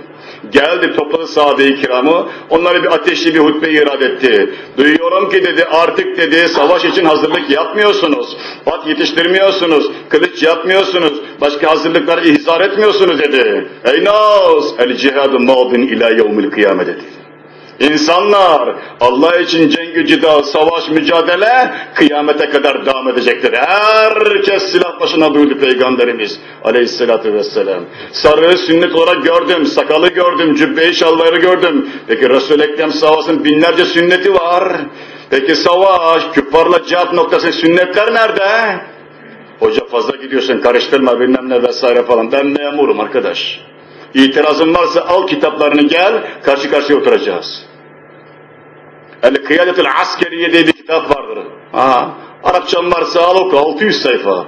Geldi topladı sahabe-i kiramı, onları bir ateşli bir hutbe irad etti. Duyuyorum ki dedi artık dedi savaş için hazırlık yapmıyorsunuz, at yetiştirmiyorsunuz, kılıç yapmıyorsunuz, başka hazırlıklar ihzar etmiyorsunuz dedi. Ey nas, el cihadu madin ila yevmil kıyamet dedi. İnsanlar Allah için cengü cida, savaş, mücadele kıyamete kadar devam edecektir. Herkes silah başına buyurdu Peygamberimiz aleyhissalatü vesselam. Sarığı sünnet olarak gördüm, sakalı gördüm, cübbe-i şalvarı gördüm. Peki Resul-i Ekrem savaşın binlerce sünneti var. Peki savaş, küffarla cihat noktası sünnetler nerede? Hoca fazla gidiyorsun karıştırma bilmem ne vesaire falan. Ben memurum arkadaş. İtirazın varsa al kitaplarını gel, karşı karşıya oturacağız. El Kıyadetul Askeriye diye bir kitap vardır. Ha, Arapçan varsa al oku, 600 sayfa.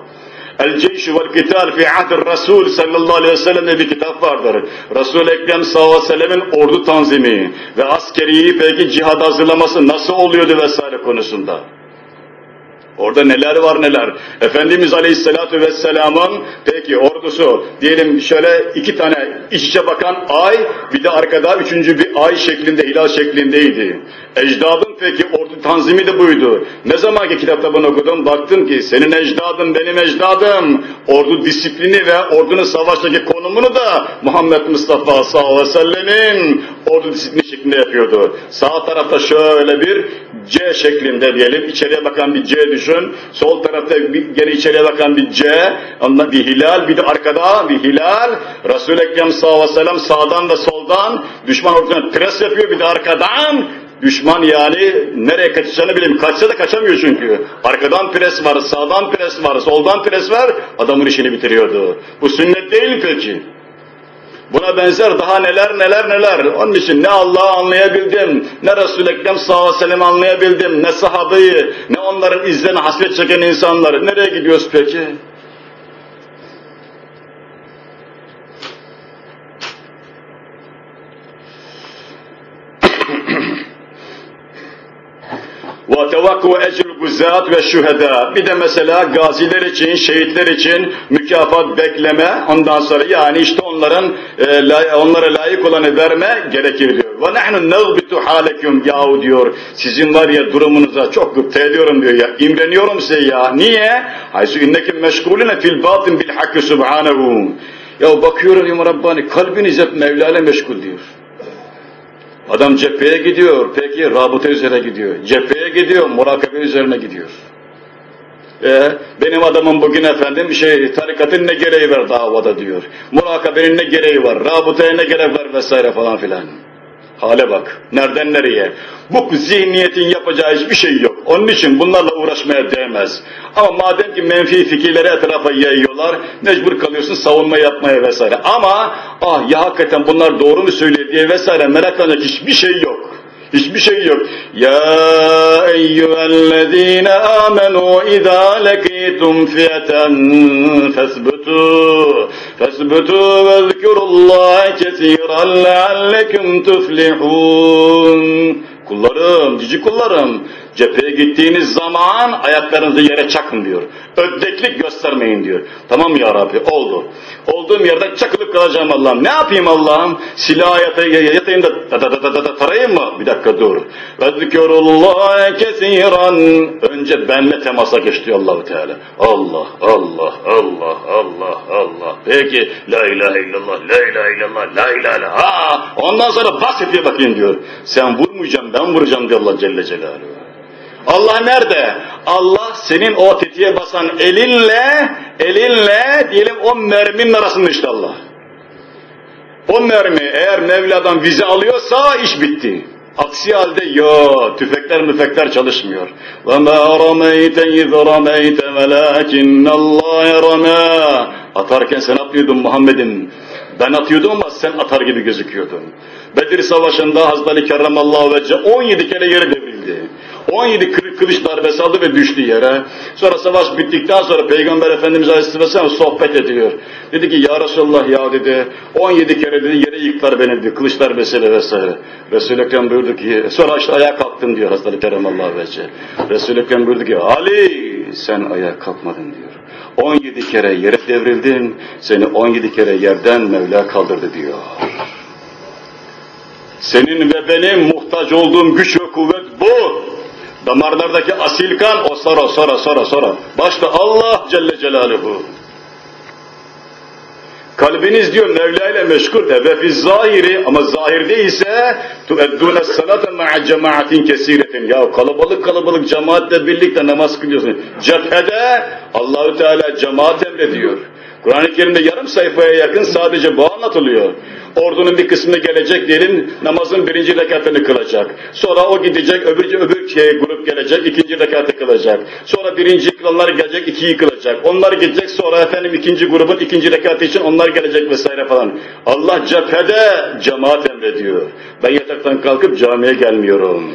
El Ceyşü vel Kital fi Ahdir Resul sallallahu aleyhi ve sellem diye bir kitap vardır. Resul-i Ekrem sallallahu aleyhi ve sellemin ordu tanzimi ve askeriyi peki cihad hazırlaması nasıl oluyordu vesaire konusunda. Orada neler var neler. Efendimiz Aleyhisselatü Vesselam'ın peki ordusu diyelim şöyle iki tane iç içe bakan ay bir de arkada üçüncü bir ay şeklinde hilal şeklindeydi. Ecdadın peki, ordu tanzimi de buydu. Ne zamanki kitapta bunu okudum, baktım ki senin ecdadın benim ecdadım. Ordu disiplini ve ordunun savaştaki konumunu da Muhammed Mustafa sallallahu aleyhi ve sellemin ordu disiplini şeklinde yapıyordu. Sağ tarafta şöyle bir C şeklinde diyelim, içeriye bakan bir C düşün. Sol tarafta bir, gene içeriye bakan bir C, ondan bir hilal, bir de arkada bir hilal. Resul-i Ekrem sallallahu aleyhi ve sellem sağdan ve soldan düşman ordusuna pres yapıyor, bir de arkadan Düşman yani nereye kaçacağını bilemiyor. Kaçsa da kaçamıyor çünkü. Arkadan pres var, sağdan pres var, soldan pres var. Adamın işini bitiriyordu. Bu sünnet değil peki? Buna benzer daha neler neler neler. Onun için ne Allah'ı anlayabildim, ne Resul-i Ekrem sallallahu aleyhi ve sellem'i anlayabildim, ne sahabeyi, ne onların izlerine hasret çeken insanları. Nereye gidiyoruz peki? وَتَوَكُّ اَجْرُ الْغُزَّاتِ ve şüheda. Bir de mesela gaziler için, şehitler için mükafat bekleme, ondan sonra yani işte onların e, onlara layık olanı verme gerekir diyor. وَنَحْنُ نَغْبِتُ حَالَكُمْ yahu diyor, sizin var ya durumunuza çok gıpta ediyorum diyor ya, imreniyorum size ya. Niye? Haysu innekim meşgulüne fil batin bil hakkı subhanehu. Ya bakıyorum ya Rabbani, kalbiniz hep Mevla ile meşgul diyor. Adam cepheye gidiyor, peki rabıta üzerine gidiyor. Cepheye gidiyor, murakabe üzerine gidiyor. Ee, benim adamım bugün efendim şey tarikatın ne gereği var davada diyor. Murakabenin ne gereği var, rabıtaya ne gerek var vesaire falan filan. Hale bak, nereden nereye? Bu zihniyetin yapacağı hiçbir şey yok. Onun için bunlarla uğraşmaya değmez. Ama madem ki menfi fikirleri etrafa yayıyorlar, mecbur kalıyorsun savunma yapmaya vesaire. Ama ah ya hakikaten bunlar doğru mu söylüyor diye vesaire meraklanacak hiçbir şey yok. Hiçbir şey yok. Ya eyyühellezine amenu izâ lekitum fiyeten fesbutu fesbutu ve zikurullahi kesiren leallekum tuflihun. Kullarım, cici kullarım, Cepheye gittiğiniz zaman ayaklarınızı yere çakın diyor. Öddeklik göstermeyin diyor. Tamam ya Rabbi oldu. Olduğum yerde çakılıp kalacağım Allah'ım. Ne yapayım Allah'ım? Silah yatayım, yatayım da, da, da, da, da, da tarayayım mı? Bir dakika dur. Ve Vezkürullâhe kesiran. Önce benle temasa geçti allah Teala. Allah, Allah, Allah, Allah, Allah. Peki la ilahe illallah, la ilahe illallah, la ilahe illallah. Ha, ondan sonra bahsediyor bakayım diyor. Sen vurmayacaksın ben vuracağım diyor Allah Celle Celaluhu. Allah nerede? Allah senin o tetiğe basan elinle, elinle diyelim o merminin arasında işte Allah. O mermi eğer Mevla'dan vize alıyorsa iş bitti. Aksi halde yo, tüfekler müfekler çalışmıyor. وَمَا رَمَيْتَ اِذْ رَمَيْتَ وَلَاكِنَّ اللّٰهَ رَمَى Atarken sen atıyordun Muhammed'in. Ben atıyordum ama sen atar gibi gözüküyordun. Bedir Savaşı'nda Hazreti Ali Kerramallahu Vecce 17 kere yere devrildi. 17 kılıç darbesi aldı ve düştü yere. Sonra savaş bittikten sonra Peygamber Efendimiz Aleyhisselam sohbet ediyor. Dedi ki ya Resulallah ya dedi 17 kere dedi yere yıktılar beni dedi kılıç darbesiyle vesaire. Resul-i Ekrem buyurdu ki sonra işte ayağa kalktım diyor Hazreti Kerramallahu Vecce. Resul-i Ekrem buyurdu ki Ali sen ayağa kalkmadın diyor. 17 kere yere devrildin, seni 17 kere yerden Mevla kaldırdı diyor. Senin ve benim muhtaç olduğum güç ve kuvvet bu. Damarlardaki asil kan o sonra sonra sonra sonra. Başta Allah Celle Celaluhu. Kalbiniz diyor Mevla ile meşgul de ve fiz zahiri ama zahirde ise tueddûne salate ma'a cemaatin kesiretin. Ya kalabalık kalabalık cemaatle birlikte namaz kılıyorsun. Cephede Allahü Teala cemaat emrediyor. Kur'an-ı Kerim'de yarım sayfaya yakın sadece bu anlatılıyor. Ordunun bir kısmı gelecek diyelim namazın birinci rekatını kılacak. Sonra o gidecek öbür, öbür şey, grup gelecek ikinci rekatı kılacak. Sonra birinci kılanlar gelecek ikiyi kılacak. Onlar gidecek sonra efendim ikinci grubun ikinci rekatı için onlar gelecek vesaire falan. Allah cephede cemaat emrediyor. Ben yataktan kalkıp camiye gelmiyorum.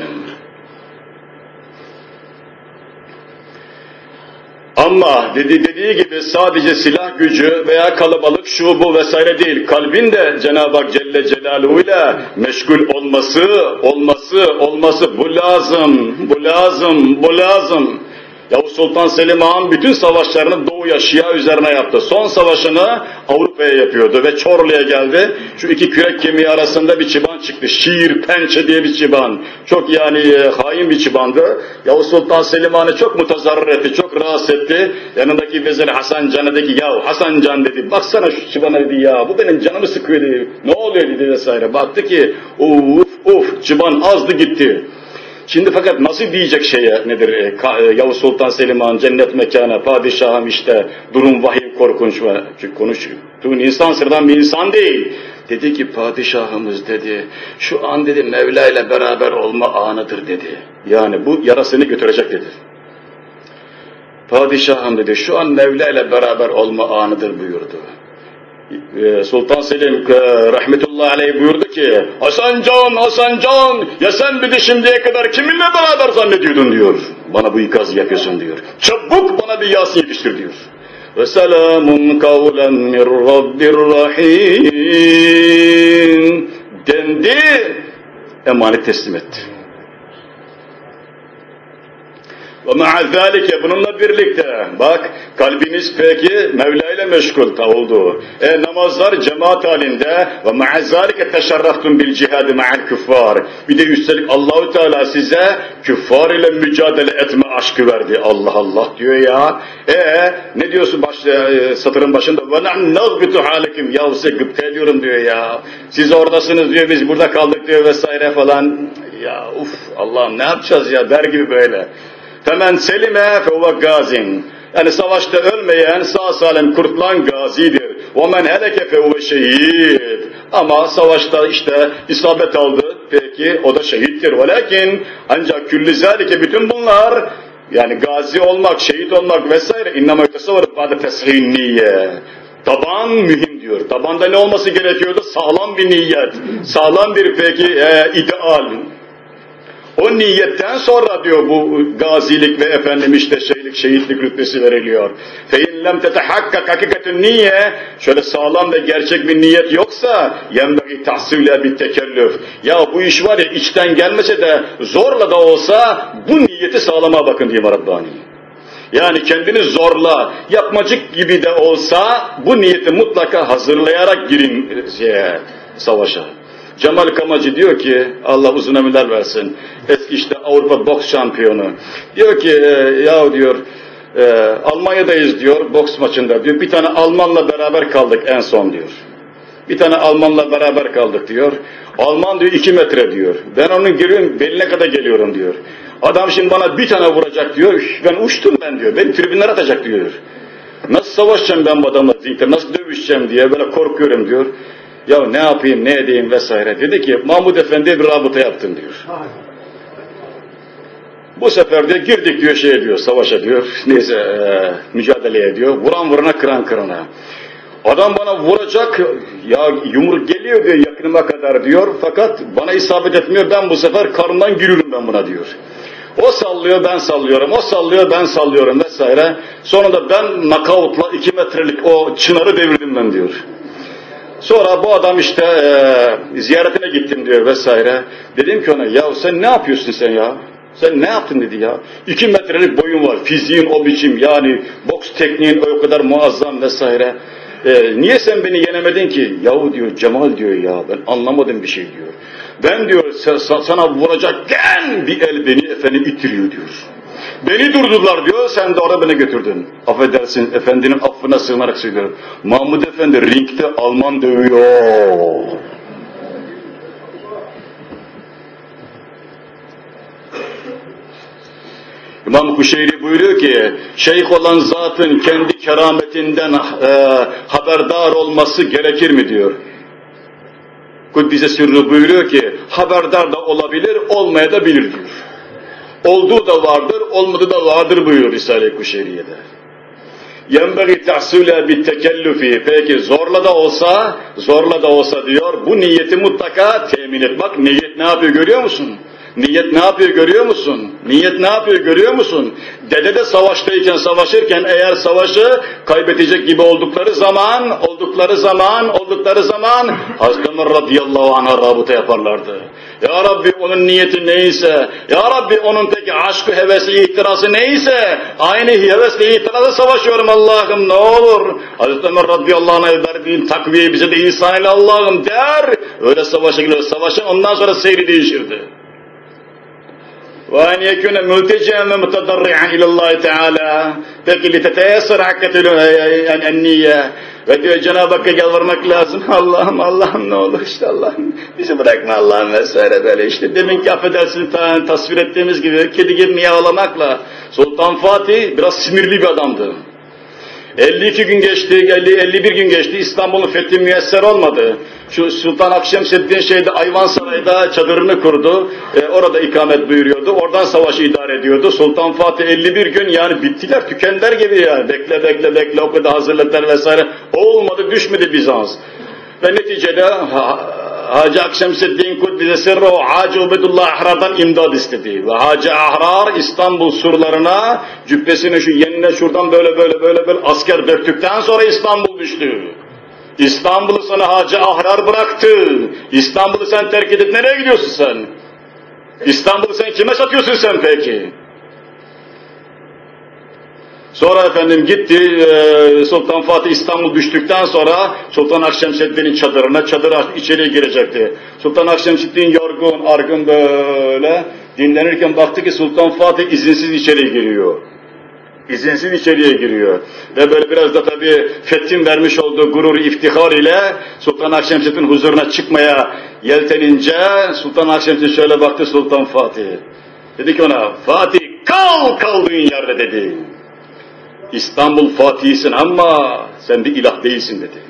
Ama dedi, dediği gibi sadece silah gücü veya kalabalık şu bu vesaire değil. Kalbin de Cenab-ı Hak Celle Celaluhu ile meşgul olması, olması, olması bu lazım, bu lazım, bu lazım. Yavuz Sultan Selim Han bütün savaşlarını Doğu'ya, Şia üzerine yaptı. Son savaşını Avrupa'ya yapıyordu ve Çorlu'ya geldi. Şu iki kürek kemiği arasında bir çıban çıktı. Şiir, pençe diye bir çıban. Çok yani e, hain bir çıbandı. Yavuz Sultan Selim Han'ı çok mutazarrır etti, çok rahatsız etti. Yanındaki vezir Hasan Can'a dedi ki, ya Hasan Can dedi, baksana şu çıbana dedi ya, bu benim canımı sıkıyor dedi. Ne oluyor dedi vesaire. Baktı ki, uf uf çıban azdı gitti. Şimdi fakat nasıl diyecek şeye nedir? E, e, Yavuz Sultan Selim Han cennet mekanı, padişahım işte durum vahim korkunç ve konuştuğun insan sıradan bir insan değil. Dedi ki padişahımız dedi şu an dedi Mevla ile beraber olma anıdır dedi. Yani bu yarasını götürecek dedi. Padişahım dedi şu an Mevla ile beraber olma anıdır buyurdu. Ee, Sultan Selim e, rahmetullahi aleyh buyurdu ki Hasan Can, Hasan Can ya sen bir de şimdiye kadar kiminle beraber zannediyordun diyor. Bana bu ikazı yapıyorsun diyor. Çabuk bana bir Yasin yetiştir diyor. Ve selamun kavlen min rabbir rahim dendi emanet teslim etti. Ve ma'a zâlike bununla birlikte bak kalbiniz peki Mevla ile meşgul oldu. E namazlar cemaat halinde ve ma'a zâlike teşerraftun bil cihadı ma'al küffar. Bir de üstelik Allahu Teala size küffar ile mücadele etme aşkı verdi. Allah Allah diyor ya. E ne diyorsun başta, e, satırın başında? Ve na'm nazbitu halekim. Ya size gıpta ediyorum diyor ya. Siz oradasınız diyor biz burada kaldık diyor vesaire falan. Ya uf Allah'ım ne yapacağız ya der gibi böyle. Femen selime fehuve gazin. Yani savaşta ölmeyen sağ salim kurtulan gazidir. وَمَنْ heleke fehuve şehit. Ama savaşta işte isabet aldı. Peki o da şehittir. Velakin ancak külli zâlike bütün bunlar yani gazi olmak, şehit olmak vesaire innama yutesavvır ba'de teshin niyye. Taban mühim diyor. Tabanda ne olması gerekiyordu? Sağlam bir niyet, sağlam bir peki e, ideal. O niyetten sonra diyor bu gazilik ve efendim işte şeylik, şehitlik rütbesi veriliyor. فَاِنْ لَمْ تَتَحَكَّكْ hakikatin niye? Şöyle sağlam ve gerçek bir niyet yoksa يَنْبَغِ تَحْسِلَ bir tekellüf. Ya bu iş var ya içten gelmese de zorla da olsa bu niyeti sağlama bakın diyeyim Rabbani. Yani kendini zorla, yapmacık gibi de olsa bu niyeti mutlaka hazırlayarak girin şeye, savaşa. Cemal Kamacı diyor ki, Allah uzun ömürler versin, eski işte Avrupa boks şampiyonu. Diyor ki, e, ya diyor, e, Almanya'dayız diyor, boks maçında diyor, bir tane Almanla beraber kaldık en son diyor. Bir tane Almanla beraber kaldık diyor. Alman diyor iki metre diyor. Ben onun geliyorum beline kadar geliyorum diyor. Adam şimdi bana bir tane vuracak diyor. Ben uçtum ben diyor. Beni tribünler atacak diyor. Nasıl savaşacağım ben bu adamla nasıl dövüşeceğim diye böyle korkuyorum diyor. Ya ne yapayım, ne edeyim vesaire. Dedi ki Mahmud Efendi bir rabıta yaptım diyor. Bu sefer de girdik diyor şey diyor, savaşa diyor, neyse e, mücadele ediyor. Vuran vurana, kıran kırana. Adam bana vuracak, ya yumruk geliyor diyor yakınıma kadar diyor. Fakat bana isabet etmiyor, ben bu sefer karnından giriyorum ben buna diyor. O sallıyor, ben sallıyorum, o sallıyor, ben sallıyorum vesaire. Sonra da ben nakavutla iki metrelik o çınarı devirdim ben diyor. Sonra bu adam işte e, ziyaretine gittim diyor vesaire. Dedim ki ona ya sen ne yapıyorsun sen ya? Sen ne yaptın dedi ya. İki metrelik boyun var, fiziğin o biçim yani boks tekniğin o kadar muazzam vesaire. E, niye sen beni yenemedin ki? Yahu diyor Cemal diyor ya ben anlamadım bir şey diyor. Ben diyor sa- sana vuracakken bir el beni efendim itiriyor diyor. Beni durdular diyor, sen de orada beni götürdün. Affedersin, efendinin affına sığınarak söylüyorum. Mahmud Efendi ringde Alman dövüyor. İmam Kuşeyri buyuruyor ki, şeyh olan zatın kendi kerametinden e, haberdar olması gerekir mi diyor. Kuddise Sürrü buyuruyor ki, haberdar da olabilir, olmaya da bilir diyor. Olduğu da vardır, olmadığı da vardır buyuruyor Risale-i. Yenbegi tahsule bit tekellüfi. Peki zorla da olsa, zorla da olsa diyor, bu niyeti mutlaka temin et. Bak niyet ne yapıyor görüyor musun? Niyet ne yapıyor görüyor musun? Niyet ne yapıyor görüyor musun? Dede de savaştayken, savaşırken eğer savaşı kaybedecek gibi oldukları zaman, oldukları zaman, oldukları zaman Hazreti radıyallahu anh'a rabıta yaparlardı. Ya Rabbi onun niyeti neyse, Ya Rabbi onun peki aşkı, hevesi, ihtirası neyse, aynı hevesle ihtirası savaşıyorum Allah'ım ne olur. Hazreti Ömer radıyallahu anh'a verdiğin takviye bize de ihsan eyle Allah'ım der. Öyle savaşa giriyor, savaşın ondan sonra seyri değişirdi. وأن يكون ملتجئا ومتضرعا إلى الله Teala. Peki لتتيسر حقة النية ve diyor Cenab-ı Hakk'a yalvarmak lazım. Allah'ım Allah'ım ne olur işte Allah'ım bizi bırakma Allah'ım vesaire böyle işte. Deminki affedersin ta, tasvir ettiğimiz gibi kedi gibi miyavlamakla Sultan Fatih biraz sinirli bir adamdı. 52 gün geçti, 50, 51 gün geçti, İstanbul'un fethi müyesser olmadı. Şu Sultan Akşemseddin şeyde Ayvansaray'da çadırını kurdu, e, orada ikamet buyuruyordu, oradan savaşı idare ediyordu. Sultan Fatih 51 gün yani bittiler, tükendiler gibi yani. Bekle bekle bekle o kadar hazırlıklar vesaire. Olmadı, düşmedi Bizans. Ve neticede ha, Hacı Akşemseddin Kuddise Sirruhu Hacı Ubedullah Ahrar'dan imdad istedi. Ve Hacı Ahrar İstanbul surlarına cübbesini şu yenine şuradan böyle böyle böyle böyle asker döktükten sonra İstanbul düştü. İstanbul'u sana Hacı Ahrar bıraktı. İstanbul'u sen terk edip nereye gidiyorsun sen? İstanbul'u sen kime satıyorsun sen peki? Sonra efendim gitti e, Sultan Fatih İstanbul düştükten sonra Sultan Akşemseddin'in çadırına çadır içeriye girecekti. Sultan Akşemseddin yorgun, argın böyle dinlenirken baktı ki Sultan Fatih izinsiz içeriye giriyor. İzinsiz içeriye giriyor. Ve böyle biraz da tabii Fethin vermiş olduğu gurur iftihar ile Sultan Akşemseddin huzuruna çıkmaya yeltenince Sultan Akşemseddin şöyle baktı Sultan Fatih. Dedi ki ona Fatih kal kaldığın yerde dedi. İstanbul Fatih'isin ama sen bir ilah değilsin dedi.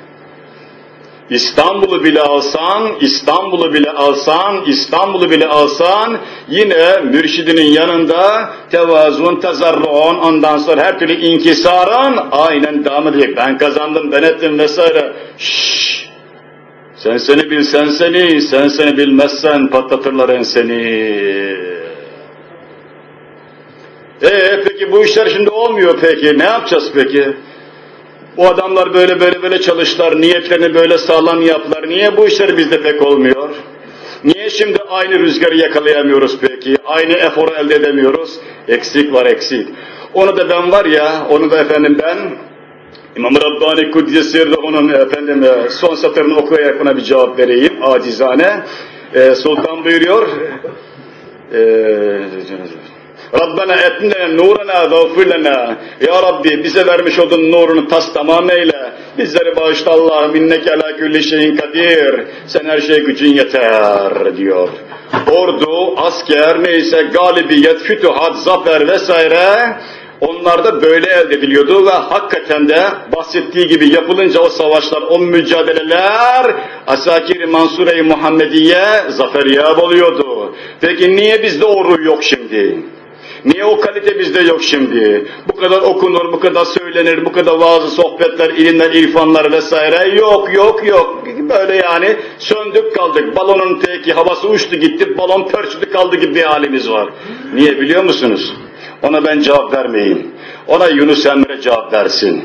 İstanbul'u bile alsan, İstanbul'u bile alsan, İstanbul'u bile alsan yine mürşidinin yanında tevazun, tezarruun, ondan sonra her türlü inkisarın aynen devam edecek. Ben kazandım, ben ettim vesaire. Şşş! Sen seni bil, sen seni, sen seni bilmezsen patlatırlar en seni. Ee peki bu işler şimdi olmuyor peki, ne yapacağız peki? Bu adamlar böyle böyle böyle çalıştılar, niyetlerini böyle sağlam yaptılar. Niye bu işler bizde pek olmuyor? Niye şimdi aynı rüzgarı yakalayamıyoruz peki? Aynı eforu elde edemiyoruz? Eksik var eksik. Onu da ben var ya, onu da efendim ben İmam Rabbani Kuddiyesir'de onun efendim e, son satırını okuyarak buna bir cevap vereyim acizane. Ee, Sultan buyuruyor. Rabbena etne nurena gafirlena. Ya Rabbi bize vermiş olduğun nurunu tas tamam eyle. Bizleri bağışla Allah'ım inneke ala külli şeyin kadir. Sen her şeye gücün yeter diyor. Ordu, asker neyse galibiyet, fütühat, zafer vesaire onlar böyle elde ediliyordu ve hakikaten de bahsettiği gibi yapılınca o savaşlar, o mücadeleler Asakir-i Mansure-i Muhammediye zaferiyab oluyordu. Peki niye bizde o ruh yok şimdi? Niye o kalite bizde yok şimdi? Bu kadar okunur, bu kadar söylenir, bu kadar vaazı sohbetler, ilimler, irfanlar vesaire yok, yok, yok. Böyle yani söndük kaldık. Balonun teki havası uçtu gitti, balon pörçtü kaldı gibi bir halimiz var. Niye biliyor musunuz? Ona ben cevap vermeyeyim. Ona Yunus Emre cevap versin.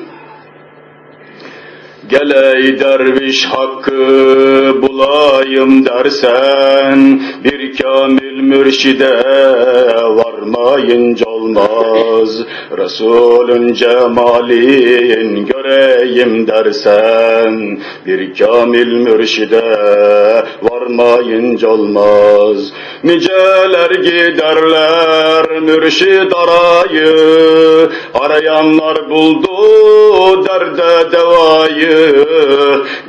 Gel ey derviş hakkı bulayım dersen bir kamil mürşide varmayınca olmaz. Resulün cemalin göreyim dersen bir kamil mürşide varmayınca olmaz. Niceler giderler mürşid arayı, arayanlar buldu derde devayı.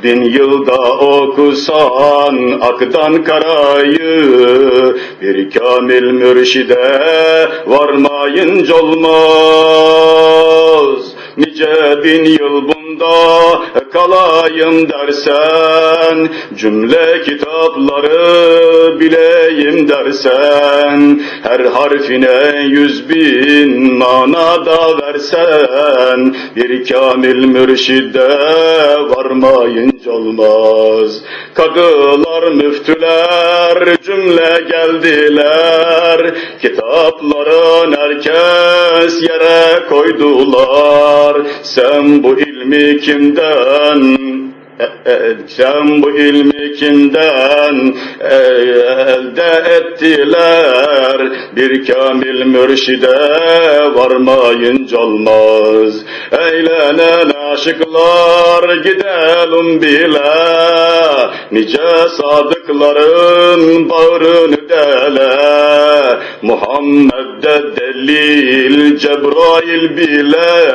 Bin yılda okusan aktan karayı, bir kamil mürşide varmayınca olmaz. Nice bin yıl yolunda kalayım dersen, cümle kitapları bileyim dersen, her harfine yüz bin manada versen, bir kamil mürşide varmayınca olmaz. Kadılar, müftüler cümle geldiler, kitapların herkes yere koydular. Sen bu ilmi kimden e- e- sen bu ilmi kimden e- elde ettiler? Bir kamil mürşide varmayınca olmaz. Eğlenen aşıklar gidelim bile, nice sadıkların bağrını dele. Muhammed'de delil Cebrail bile,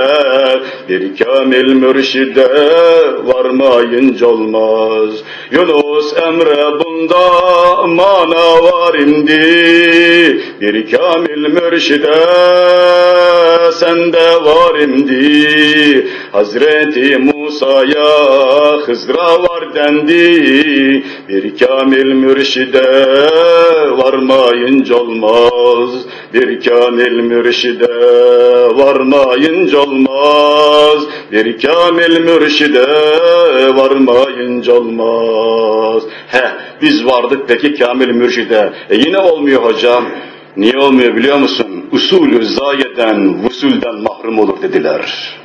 bir kamil mürşide varmayınca olmaz. Yunus Emre bunda mana var indi, bir kamil mürşide sende var indi. Hazreti Musa'ya Hızra var dendi, bir kamil mürşide varmayınca olmaz. Bir kamil mürşide varmayınca olmaz. Bir kamil mürşide varmayınca olmaz. He, biz vardık peki kamil mürşide. E yine olmuyor hocam. Niye olmuyor biliyor musun? Usulü zayeden, vusulden mahrum olur dediler.